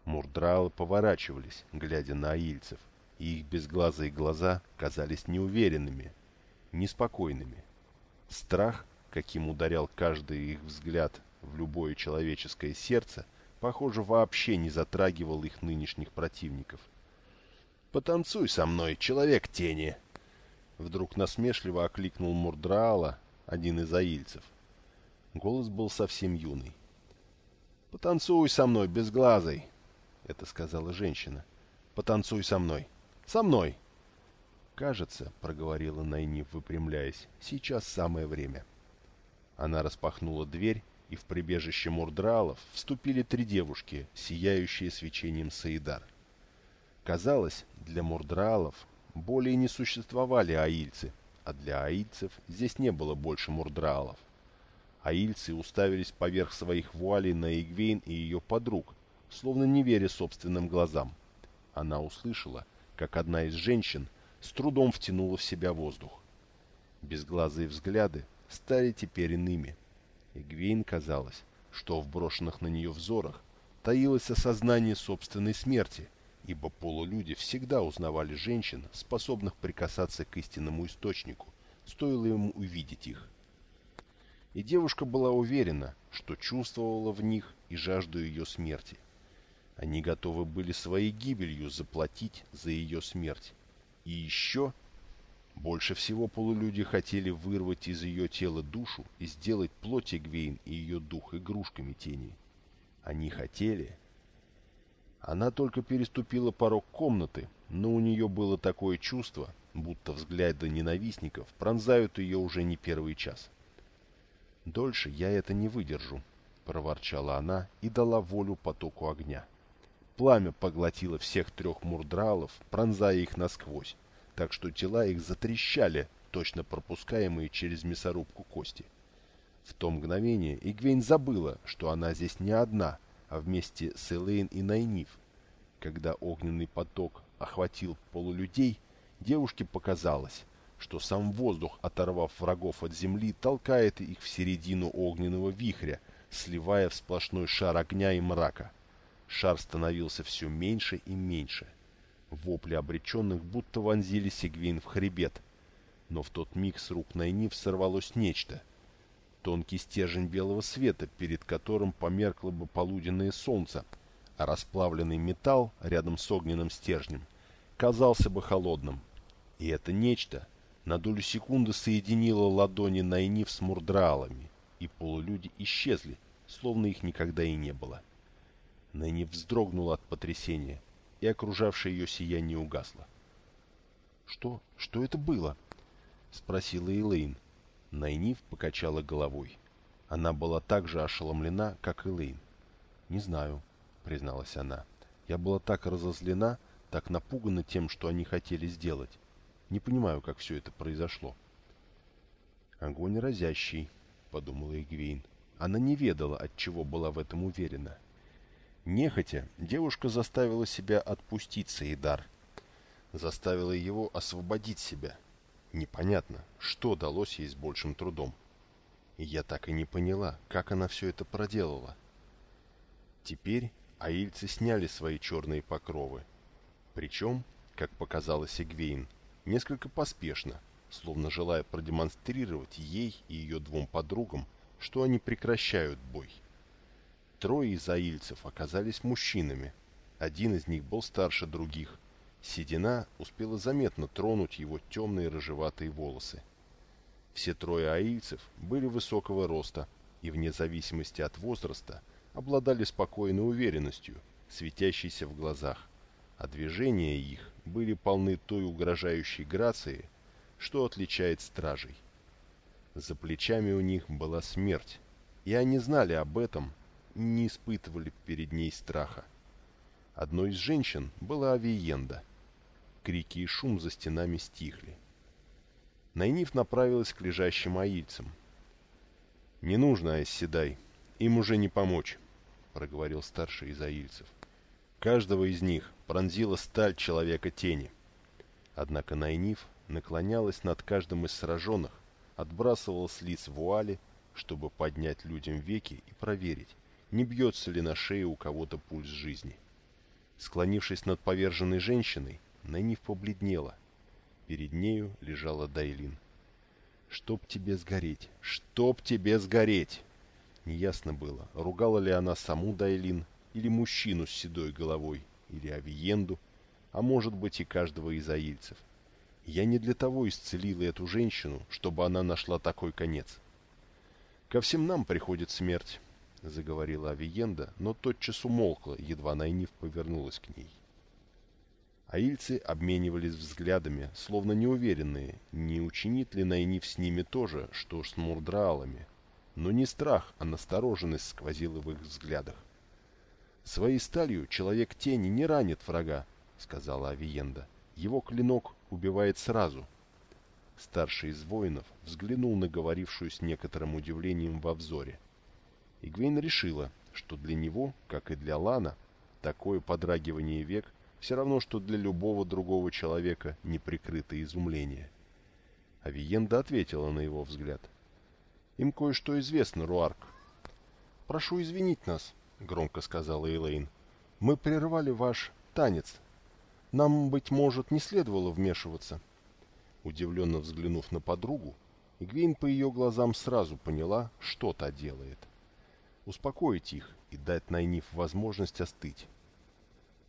Мурдралы поворачивались, глядя на аильцев, и их безглазые глаза казались неуверенными, неспокойными. Страх, каким ударял каждый их взгляд в любое человеческое сердце, похоже, вообще не затрагивал их нынешних противников. «Потанцуй со мной, человек тени!» Вдруг насмешливо окликнул Мурдраала, один из аильцев. Голос был совсем юный. «Потанцуй со мной, безглазый!» — это сказала женщина. «Потанцуй со мной! Со мной!» «Кажется», — проговорила Найни, выпрямляясь, — «сейчас самое время». Она распахнула дверь, и в прибежище Мурдралов вступили три девушки, сияющие свечением Саидар. Казалось, для Мурдралов более не существовали аильцы, а для аильцев здесь не было больше мурдраалов. Аильцы уставились поверх своих вуалей на Игвейн и ее подруг, словно не веря собственным глазам. Она услышала, как одна из женщин с трудом втянула в себя воздух. Безглазые взгляды стали теперь иными. Игвейн казалось, что в брошенных на нее взорах таилось осознание собственной смерти, ибо полулюди всегда узнавали женщин, способных прикасаться к истинному источнику, стоило ему увидеть их. И девушка была уверена, что чувствовала в них и жажду ее смерти. Они готовы были своей гибелью заплатить за ее смерть. И еще больше всего полулюди хотели вырвать из ее тела душу и сделать плоть Эгвейн и ее дух игрушками тени. Они хотели... Она только переступила порог комнаты, но у нее было такое чувство, будто взгляды ненавистников пронзают ее уже не первый час. «Дольше я это не выдержу», — проворчала она и дала волю потоку огня. Пламя поглотило всех трех мурдралов, пронзая их насквозь, так что тела их затрещали, точно пропускаемые через мясорубку кости. В то мгновение Игвейн забыла, что она здесь не одна, а вместе с Элейн и Найниф. Когда огненный поток охватил полулюдей, девушке показалось, что сам воздух, оторвав врагов от земли, толкает их в середину огненного вихря, сливая в сплошной шар огня и мрака. Шар становился все меньше и меньше — Вопли обреченных будто вонзили Сигвин в хребет. Но в тот миг с рук Найниф сорвалось нечто. Тонкий стержень белого света, перед которым померкло бы полуденное солнце, а расплавленный металл рядом с огненным стержнем казался бы холодным. И это нечто на долю секунды соединило ладони Найниф с мурдраалами, и полулюди исчезли, словно их никогда и не было. Найниф вздрогнула от потрясения — и окружавшее ее сияние угасло. «Что? Что это было?» — спросила Элейн. Найниф покачала головой. Она была так же ошеломлена, как Элейн. «Не знаю», — призналась она. «Я была так разозлена, так напугана тем, что они хотели сделать. Не понимаю, как все это произошло». «Огонь разящий», — подумала Игвейн. Она не ведала, от чего была в этом уверена. Нехотя, девушка заставила себя отпустить Саидар. Заставила его освободить себя. Непонятно, что далось ей с большим трудом. Я так и не поняла, как она все это проделала. Теперь аильцы сняли свои черные покровы. Причем, как показалось Эгвейн, несколько поспешно, словно желая продемонстрировать ей и ее двум подругам, что они прекращают бой. Трое из аильцев оказались мужчинами. Один из них был старше других. Седина успела заметно тронуть его темные рыжеватые волосы. Все трое аильцев были высокого роста и, вне зависимости от возраста, обладали спокойной уверенностью, светящейся в глазах, а движения их были полны той угрожающей грации, что отличает стражей. За плечами у них была смерть, и они знали об этом, не испытывали перед ней страха. Одной из женщин была Авиенда. Крики и шум за стенами стихли. Найниф направилась к лежащим аильцам. «Не нужно, Айсседай, им уже не помочь», — проговорил старший из аильцев. «Каждого из них пронзила сталь человека-тени». Однако Найниф наклонялась над каждым из сраженных, отбрасывала с лиц вуали, чтобы поднять людям веки и проверить, не бьется ли на шее у кого-то пульс жизни. Склонившись над поверженной женщиной, Найниф побледнела. Перед нею лежала Дайлин. «Чтоб тебе сгореть! Чтоб тебе сгореть!» Неясно было, ругала ли она саму Дайлин, или мужчину с седой головой, или Авиенду, а может быть и каждого из аильцев. Я не для того исцелила эту женщину, чтобы она нашла такой конец. Ко всем нам приходит смерть, — заговорила Авиенда, но тотчас умолкла, едва Найниф повернулась к ней. Аильцы обменивались взглядами, словно неуверенные, не учинит ли Найниф с ними то же, что с мурдраалами. Но не страх, а настороженность сквозила в их взглядах. «Своей сталью человек тени не ранит врага», — сказала Авиенда. «Его клинок убивает сразу». старший из воинов, взглянул на говорившую с некоторым удивлением во взоре. Игвейн решила, что для него, как и для Лана, такое подрагивание век все равно, что для любого другого человека неприкрытое изумление. Авиенда ответила на его взгляд. «Им кое-что известно, Руарк». «Прошу извинить нас», — громко сказала Элейн. «Мы прервали ваш танец. Нам, быть может, не следовало вмешиваться». Удивленно взглянув на подругу, Игвейн по ее глазам сразу поняла, что та делает. Успокоить их и дать Найниф возможность остыть.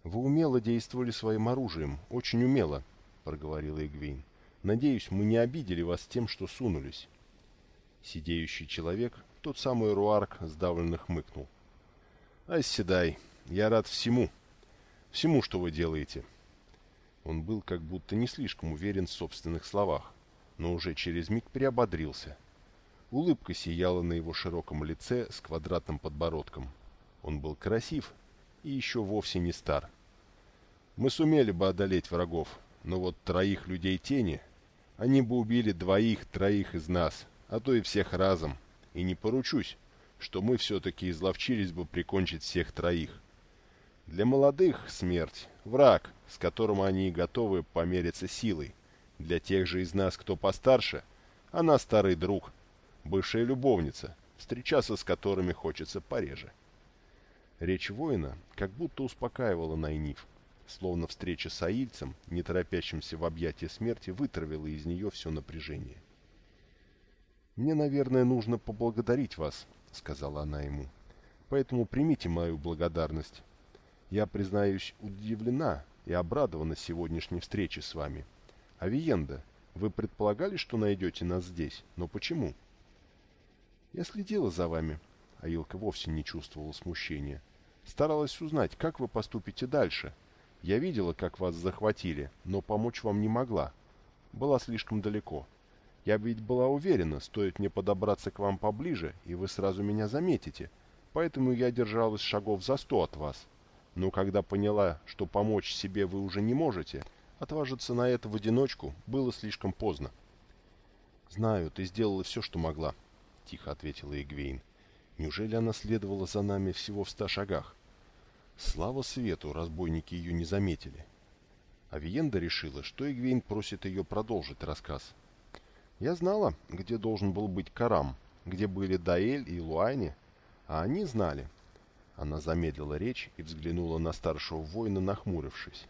«Вы умело действовали своим оружием, очень умело», — проговорила Игвейн. «Надеюсь, мы не обидели вас тем, что сунулись». Сидеющий человек, тот самый Руарк, сдавленно хмыкнул. «Оседай, я рад всему, всему, что вы делаете». Он был как будто не слишком уверен в собственных словах, но уже через миг приободрился. Улыбка сияла на его широком лице с квадратным подбородком. Он был красив и еще вовсе не стар. Мы сумели бы одолеть врагов, но вот троих людей тени, они бы убили двоих-троих из нас, а то и всех разом, и не поручусь, что мы все-таки изловчились бы прикончить всех троих. Для молодых смерть — враг, с которым они готовы помериться силой. Для тех же из нас, кто постарше, она старый друг, бывшая любовница, встречаться с которыми хочется пореже. Речь воина как будто успокаивала Найниф, словно встреча с аильцем, не торопящимся в объятия смерти, вытравила из нее все напряжение. «Мне, наверное, нужно поблагодарить вас», — сказала она ему. «Поэтому примите мою благодарность. Я, признаюсь, удивлена и обрадована сегодняшней встрече с вами. Авиенда, вы предполагали, что найдете нас здесь, но почему?» «Я следила за вами», — Аилка вовсе не чувствовала смущения. «Старалась узнать, как вы поступите дальше, я видела, как вас захватили, но помочь вам не могла. Была слишком далеко. Я ведь была уверена, стоит мне подобраться к вам поближе, и вы сразу меня заметите. Поэтому я держалась шагов за сто от вас. Но когда поняла, что помочь себе вы уже не можете, отважиться на это в одиночку было слишком поздно. «Знаю, ты сделала все, что могла», — тихо ответила Игвейн. «Неужели она следовала за нами всего в ста шагах?» Слава свету, разбойники ее не заметили. Авиенда решила, что Игвейн просит ее продолжить рассказ. Я знала, где должен был быть Карам, где были Даэль и Луайни, а они знали. Она замедлила речь и взглянула на старшего воина, нахмурившись.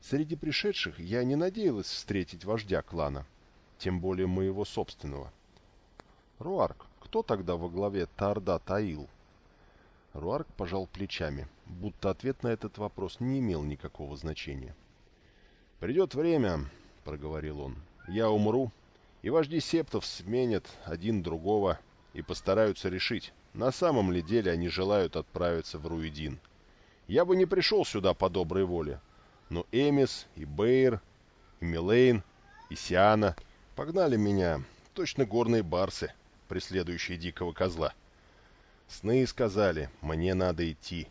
Среди пришедших я не надеялась встретить вождя клана, тем более моего собственного. Руарк, кто тогда во главе Тарда Таил? Руарк пожал плечами, будто ответ на этот вопрос не имел никакого значения. «Придет время», — проговорил он, — «я умру, и вожди септов сменят один другого и постараются решить, на самом ли деле они желают отправиться в Руидин. Я бы не пришел сюда по доброй воле, но Эмис и Бейр, и Милейн, и Сиана погнали меня, точно горные барсы, преследующие дикого козла. Сны сказали, мне надо идти.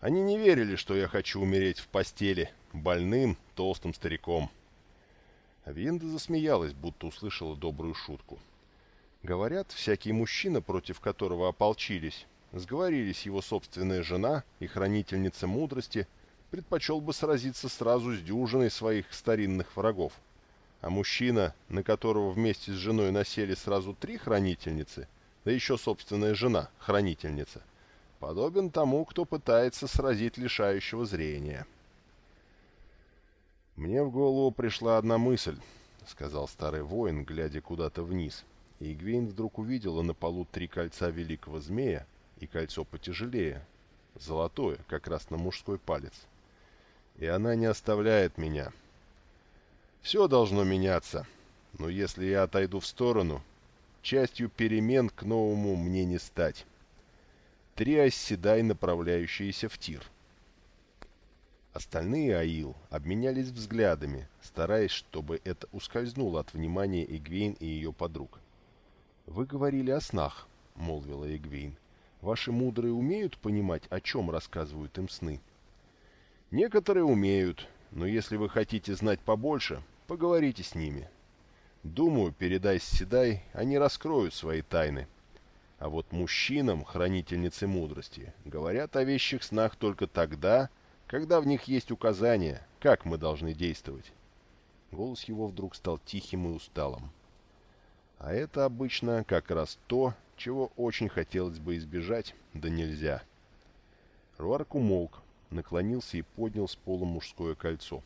Они не верили, что я хочу умереть в постели, больным, толстым стариком. Авиенда засмеялась, будто услышала добрую шутку. Говорят, всякий мужчина, против которого ополчились, сговорились его собственная жена и хранительница мудрости, предпочел бы сразиться сразу с дюжиной своих старинных врагов. А мужчина, на которого вместе с женой насели сразу три хранительницы, да еще собственная жена, хранительница, подобен тому, кто пытается сразить лишающего зрения. «Мне в голову пришла одна мысль», — сказал старый воин, глядя куда-то вниз, и Игвейн вдруг увидела на полу три кольца великого змея и кольцо потяжелее, золотое, как раз на мужской палец. И она не оставляет меня. Все должно меняться, но если я отойду в сторону, Частью перемен к новому мне не стать. Три оседай, направляющиеся в тир. Остальные Аил обменялись взглядами, стараясь, чтобы это ускользнуло от внимания Игвейн и ее подруг. «Вы говорили о снах», — молвила Игвейн. «Ваши мудрые умеют понимать, о чем рассказывают им сны?» «Некоторые умеют, но если вы хотите знать побольше, поговорите с ними. Думаю, передай Седай, они раскроют свои тайны. А вот мужчинам, хранительницы мудрости, говорят о вещих снах только тогда, когда в них есть указания, как мы должны действовать. Голос его вдруг стал тихим и усталым. А это обычно как раз то, чего очень хотелось бы избежать, да нельзя. Руарк умолк, наклонился и поднял с пола мужское кольцо.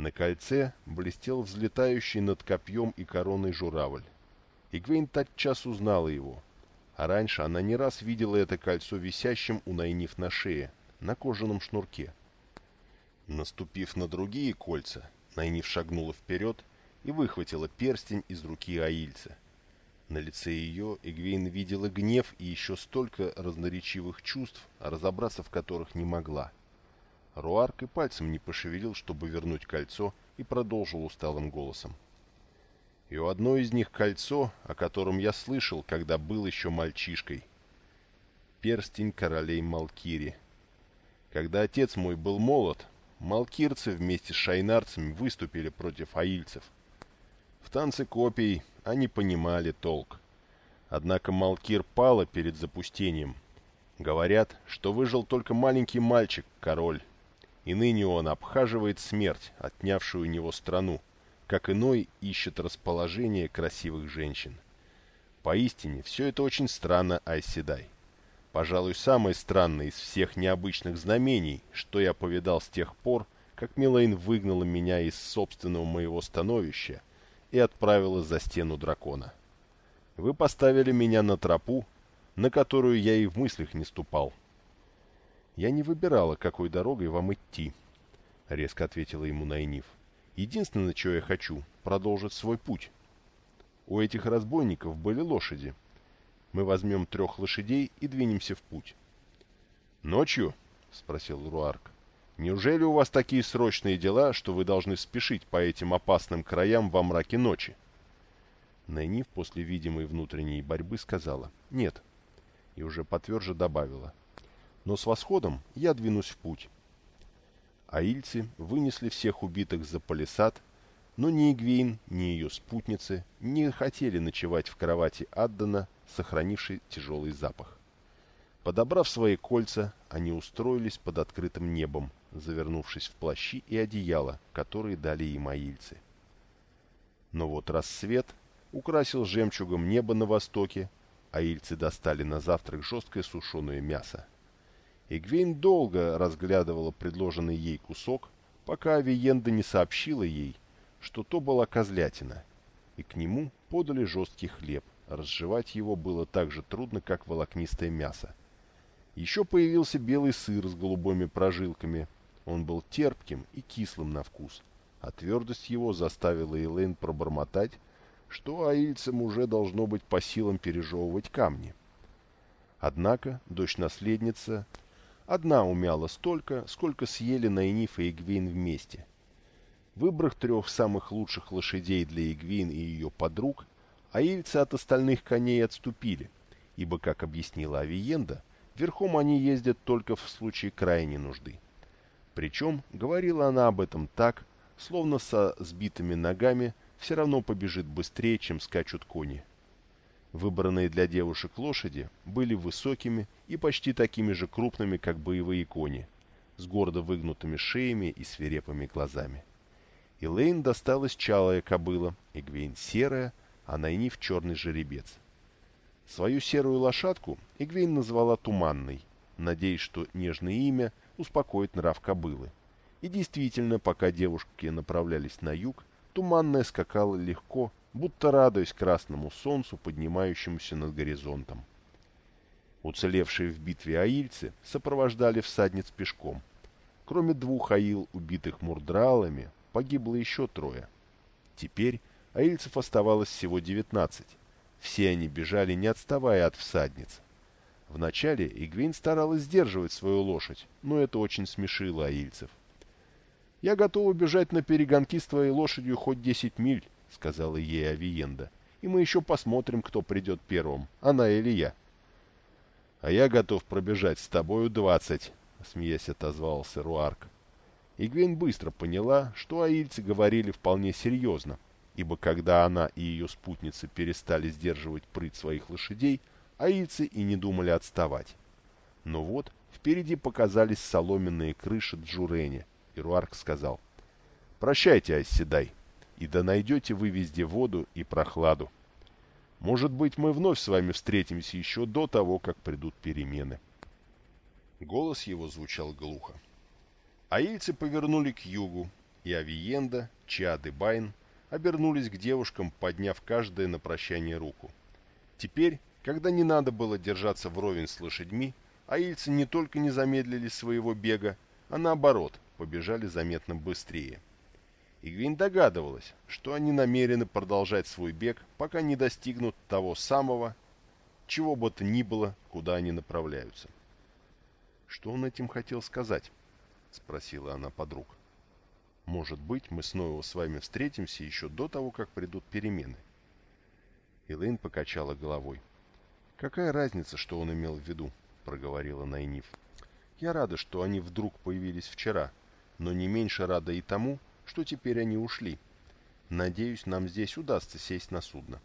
На кольце блестел взлетающий над копьем и короной журавль. Игвейн тотчас узнала его, а раньше она не раз видела это кольцо висящим у Найниф на шее, на кожаном шнурке. Наступив на другие кольца, Найниф шагнула вперед и выхватила перстень из руки Аильца. На лице ее Эгвейн видела гнев и еще столько разноречивых чувств, разобраться в которых не могла. Руарк и пальцем не пошевелил, чтобы вернуть кольцо, и продолжил усталым голосом. И у одной из них кольцо, о котором я слышал, когда был еще мальчишкой. Перстень королей Малкири. Когда отец мой был молод, малкирцы вместе с шайнарцами выступили против аильцев. В танце копий они понимали толк. Однако Малкир пала перед запустением. Говорят, что выжил только маленький мальчик, король. И ныне он обхаживает смерть, отнявшую у него страну, как иной ищет расположение красивых женщин. Поистине, все это очень странно, Айседай. Пожалуй, самое странное из всех необычных знамений, что я повидал с тех пор, как Милейн выгнала меня из собственного моего становища и отправила за стену дракона. Вы поставили меня на тропу, на которую я и в мыслях не ступал. Я не выбирала, какой дорогой вам идти, — резко ответила ему Найниф. Единственное, чего я хочу, продолжить свой путь. У этих разбойников были лошади. Мы возьмем трех лошадей и двинемся в путь. «Ночью?» — спросил Руарк. Неужели у вас такие срочные дела, что вы должны спешить по этим опасным краям во мраке ночи?» Найниф после видимой внутренней борьбы сказала «нет» и уже потверже добавила «но с восходом я двинусь в путь». Аильцы вынесли всех убитых за палисад, но ни Игвейн, ни ее спутницы не хотели ночевать в кровати Аддана, сохранившей тяжелый запах. Подобрав свои кольца, они устроились под открытым небом, завернувшись в плащи и одеяло, которые дали им аильцы. Но вот рассвет украсил жемчугом небо на востоке, а ильцы достали на завтрак жесткое сушеное мясо. Игвейн долго разглядывала предложенный ей кусок, пока Авиенда не сообщила ей, что то была козлятина, и к нему подали жесткий хлеб. Разжевать его было так же трудно, как волокнистое мясо. Еще появился белый сыр с голубыми прожилками – он был терпким и кислым на вкус, а твердость его заставила Элейн пробормотать, что аильцам уже должно быть по силам пережевывать камни. Однако дочь-наследница одна умяла столько, сколько съели Найниф и Игвейн вместе. Выбрав трех самых лучших лошадей для Игвейн и ее подруг, аильцы от остальных коней отступили, ибо, как объяснила Авиенда, верхом они ездят только в случае крайней нужды. Причем говорила она об этом так, словно со сбитыми ногами все равно побежит быстрее, чем скачут кони. Выбранные для девушек лошади были высокими и почти такими же крупными, как боевые кони, с гордо выгнутыми шеями и свирепыми глазами. Элейн досталась чалая кобыла, Игвейн серая, а Найниф черный жеребец. Свою серую лошадку Игвейн назвала Туманной, надеясь, что нежное имя успокоить нрав кобылы. И действительно, пока девушки направлялись на юг, туманная скакала легко, будто радуясь красному солнцу, поднимающемуся над горизонтом. Уцелевшие в битве аильцы сопровождали всадниц пешком. Кроме двух аил, убитых мурдралами, погибло еще трое. Теперь аильцев оставалось всего девятнадцать. Все они бежали, не отставая от всадниц. Вначале Игвейн старалась сдерживать свою лошадь, но это очень смешило аильцев. «Я готова бежать на перегонки с твоей лошадью хоть десять миль», — сказала ей Авиенда. «И мы еще посмотрим, кто придет первым, она или я». «А я готов пробежать с тобою двадцать», — смеясь отозвался Руарк. Игвейн быстро поняла, что аильцы говорили вполне серьезно, ибо когда она и ее спутницы перестали сдерживать прыть своих лошадей, аильцы и не думали отставать. Но вот впереди показались соломенные крыши Джурени, и Руарк сказал, «Прощайте, Айседай, и да найдете вы везде воду и прохладу. Может быть, мы вновь с вами встретимся еще до того, как придут перемены». Голос его звучал глухо. Аильцы повернули к югу, и Авиенда, Чиад и Байн обернулись к девушкам, подняв каждое на прощание руку. Теперь, когда не надо было держаться вровень с лошадьми, аильцы не только не замедлили своего бега, а наоборот, побежали заметно быстрее. Игвин догадывалась, что они намерены продолжать свой бег, пока не достигнут того самого, чего бы то ни было, куда они направляются. «Что он этим хотел сказать?» — спросила она подруг. Может быть, мы снова с вами встретимся еще до того, как придут перемены. Элэйн покачала головой. «Какая разница, что он имел в виду?» — проговорила Найниф. «Я рада, что они вдруг появились вчера, но не меньше рада и тому, что теперь они ушли. Надеюсь, нам здесь удастся сесть на судно».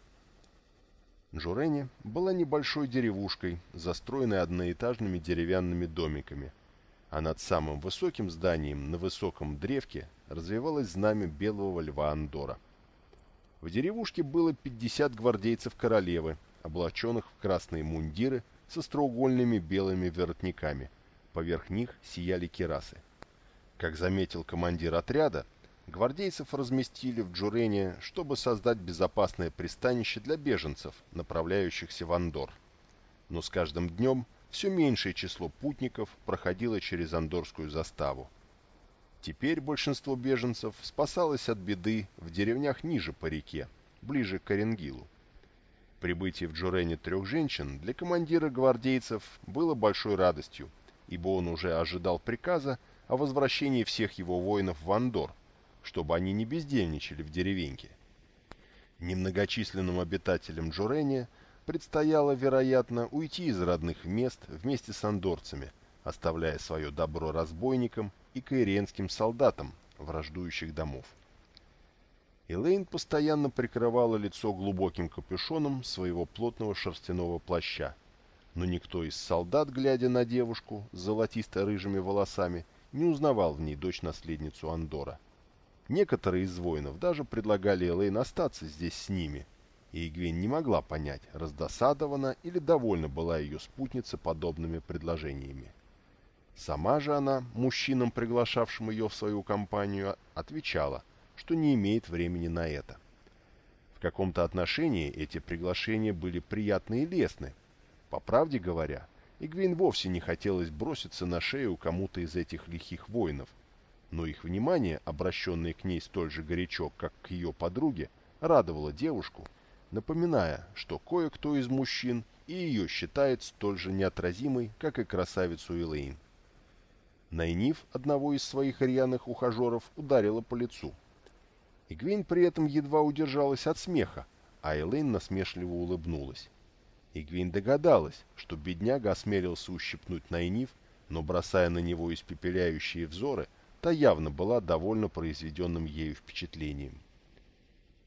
Джурене была небольшой деревушкой, застроенной одноэтажными деревянными домиками, а над самым высоким зданием на высоком древке развивалось знамя белого льва Андора. В деревушке было 50 гвардейцев королевы, облаченных в красные мундиры со остроугольными белыми воротниками. Поверх них сияли кирасы. Как заметил командир отряда, гвардейцев разместили в Джурене, чтобы создать безопасное пристанище для беженцев, направляющихся в Андор. Но с каждым днем все меньшее число путников проходило через Андорскую заставу. Теперь большинство беженцев спасалось от беды в деревнях ниже по реке, ближе к Оренгилу. Прибытие в Джурене трех женщин для командира гвардейцев было большой радостью, ибо он уже ожидал приказа о возвращении всех его воинов в Андор, чтобы они не бездельничали в деревеньке. Немногочисленным обитателям Джурене предстояло, вероятно, уйти из родных мест вместе с андорцами, оставляя свое добро разбойникам и каиренским солдатам враждующих домов. Элейн постоянно прикрывала лицо глубоким капюшоном своего плотного шерстяного плаща, но никто из солдат, глядя на девушку с золотисто-рыжими волосами, не узнавал в ней дочь-наследницу Андора. Некоторые из воинов даже предлагали Элейн остаться здесь с ними, и Игвень не могла понять, раздосадована или довольна была ее спутница подобными предложениями. Сама же она, мужчинам, приглашавшим ее в свою компанию, отвечала, что не имеет времени на это. В каком-то отношении эти приглашения были приятны и лестны. По правде говоря, Игвин вовсе не хотелось броситься на шею кому-то из этих лихих воинов, но их внимание, обращенное к ней столь же горячо, как к ее подруге, радовало девушку, напоминая, что кое-кто из мужчин и ее считает столь же неотразимой, как и красавицу Элейн. Найниф одного из своих рьяных ухажеров ударила по лицу. Игвейн при этом едва удержалась от смеха, а Элейн насмешливо улыбнулась. Игвейн догадалась, что бедняга осмелился ущипнуть Найниф, но, бросая на него испепеляющие взоры, та явно была довольно произведенным ею впечатлением.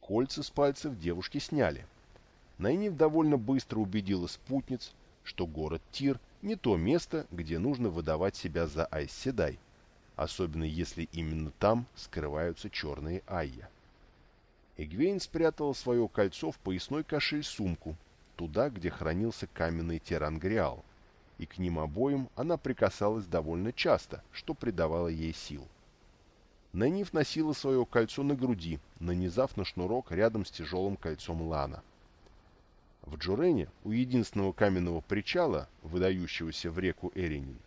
Кольца с пальцев девушки сняли. Найниф довольно быстро убедила спутниц, что город Тир не то место, где нужно выдавать себя за Айсседай, особенно если именно там скрываются черные Айя. Эгвейн спрятала свое кольцо в поясной кошель-сумку, туда, где хранился каменный терангриал, и к ним обоим она прикасалась довольно часто, что придавало ей сил. Нанив носила свое кольцо на груди, нанизав на шнурок рядом с тяжелым кольцом Лана. В Джурене, у единственного каменного причала, выдающегося в реку Эринин,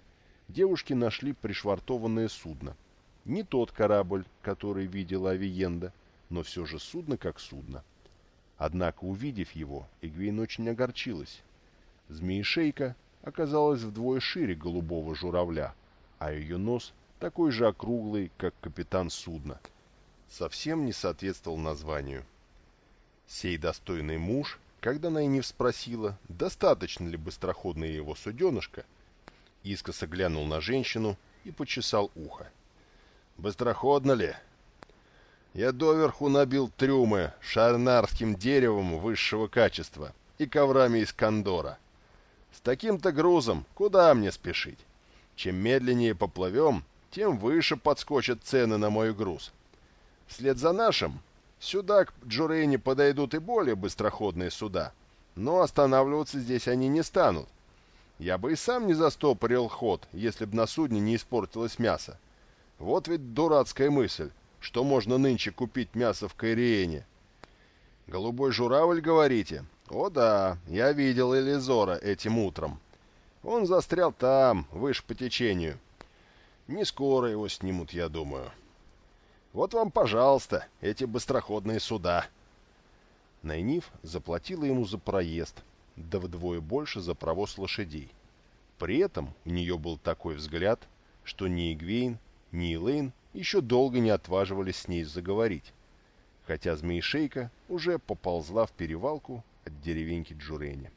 девушки нашли пришвартованное судно. Не тот корабль, который видела Авиенда, но все же судно как судно. Однако, увидев его, Эгвейн очень огорчилась. Змеишейка оказалась вдвое шире голубого журавля, а ее нос такой же округлый, как капитан судна. Совсем не соответствовал названию. Сей достойный муж когда Найниф спросила, достаточно ли быстроходное его суденышко, искоса глянул на женщину и почесал ухо. «Быстроходно ли?» Я доверху набил трюмы шарнарским деревом высшего качества и коврами из кондора. С таким-то грузом куда мне спешить? Чем медленнее поплывем, тем выше подскочат цены на мой груз. Вслед за нашим сюда к Джурейне подойдут и более быстроходные суда, но останавливаться здесь они не станут. Я бы и сам не застопорил ход, если б на судне не испортилось мясо. Вот ведь дурацкая мысль, что можно нынче купить мясо в Кайриене. Голубой журавль, говорите? О да, я видел Элизора этим утром. Он застрял там, выше по течению. Не скоро его снимут, я думаю. Вот вам, пожалуйста, эти быстроходные суда. Найниф заплатила ему за проезд, да вдвое больше за провоз лошадей. При этом у нее был такой взгляд, что ни Игвейн, ни Элейн еще долго не отваживались с ней заговорить, хотя змеишейка уже поползла в перевалку от деревеньки Джурени.